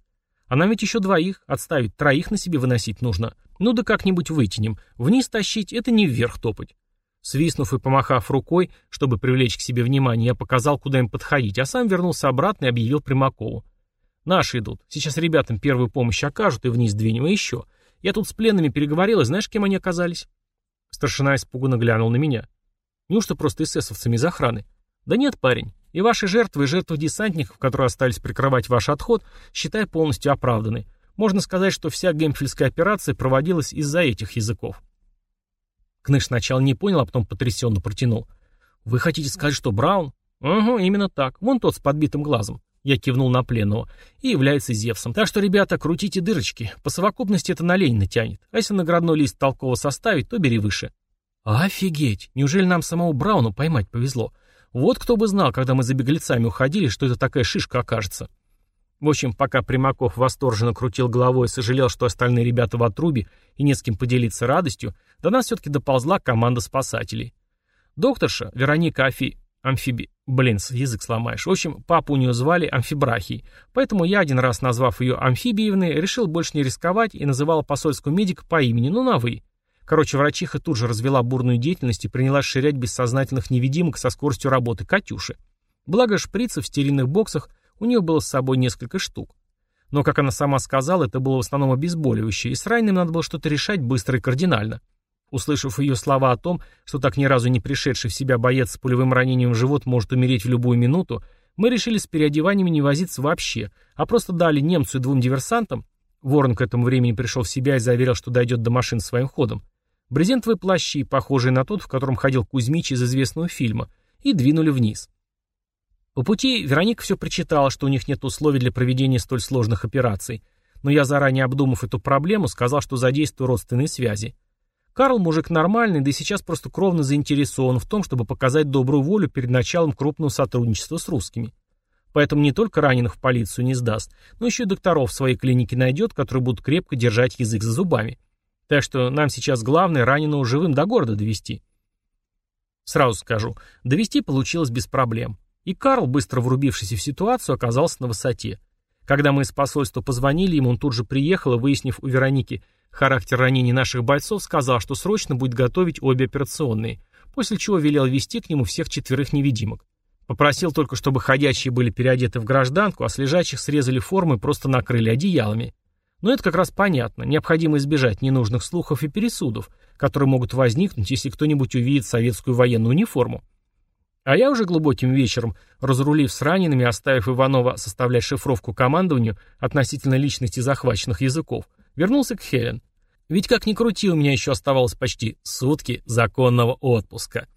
А нам ведь еще двоих, отставить, троих на себе выносить нужно. Ну да как-нибудь вытянем. Вниз тащить — это не вверх топать. Свистнув и помахав рукой, чтобы привлечь к себе внимание, я показал, куда им подходить, а сам вернулся обратно и объявил Примакову. «Наши идут. Сейчас ребятам первую помощь окажут и вниз двинем, и еще. Я тут с пленными переговорил, и знаешь, кем они оказались?» Старшина испуганно глянул на меня. «Неужто просто эсэсовцами из охраны?» «Да нет, парень. И ваши жертвы, и жертвы десантников, которые остались прикрывать ваш отход, считай полностью оправданы. Можно сказать, что вся гемфельская операция проводилась из-за этих языков». Кныш сначала не понял, а потом потрясенно протянул. «Вы хотите сказать, что Браун?» «Угу, именно так. Вон тот с подбитым глазом. Я кивнул на пленного. И является Зевсом. Так что, ребята, крутите дырочки. По совокупности это на лень натянет. А если наградной лист толково составить, то бери выше. Офигеть! Неужели нам самого Брауну поймать повезло? Вот кто бы знал, когда мы за беглецами уходили, что это такая шишка окажется. В общем, пока Примаков восторженно крутил головой и сожалел, что остальные ребята в отрубе и не с кем поделиться радостью, до нас все-таки доползла команда спасателей. Докторша, Вероника Афи... Амфиби... Блин, язык сломаешь. В общем, папу у нее звали Амфибрахий, поэтому я, один раз назвав ее Амфибиевной, решил больше не рисковать и называл посольскую медика по имени, ну на «вы». Короче, врачиха тут же развела бурную деятельность и принялась ширять бессознательных невидимок со скоростью работы Катюши. Благо шприцев в стерильных боксах у нее было с собой несколько штук. Но, как она сама сказала, это было в основном обезболивающее, и с раненым надо было что-то решать быстро и кардинально. Услышав ее слова о том, что так ни разу не пришедший в себя боец с пулевым ранением в живот может умереть в любую минуту, мы решили с переодеваниями не возиться вообще, а просто дали немцу и двум диверсантам, Ворон к этому времени пришел в себя и заверил, что дойдет до машин своим ходом, брезентовые плащи, похожие на тот, в котором ходил Кузьмич из известного фильма, и двинули вниз. По пути Вероника все прочитала, что у них нет условий для проведения столь сложных операций, но я, заранее обдумав эту проблему, сказал, что задействую родственные связи. Карл мужик нормальный, да и сейчас просто кровно заинтересован в том, чтобы показать добрую волю перед началом крупного сотрудничества с русскими. Поэтому не только раненых в полицию не сдаст, но еще и докторов в своей клинике найдет, которые будут крепко держать язык за зубами. Так что нам сейчас главное раненого живым до города довести. Сразу скажу, довести получилось без проблем. И Карл, быстро врубившийся в ситуацию, оказался на высоте. Когда мы из посольства позвонили ему, он тут же приехал и, выяснив у Вероники характер ранений наших бойцов, сказал, что срочно будет готовить обе операционные, после чего велел вести к нему всех четверых невидимок. Попросил только, чтобы ходячие были переодеты в гражданку, а с лежачих срезали формы и просто накрыли одеялами. Но это как раз понятно. Необходимо избежать ненужных слухов и пересудов, которые могут возникнуть, если кто-нибудь увидит советскую военную униформу. А я уже глубоким вечером, разрулив с ранеными, оставив Иванова составлять шифровку командованию относительно личности захваченных языков, вернулся к Хелен. Ведь как ни крути, у меня еще оставалось почти сутки законного отпуска.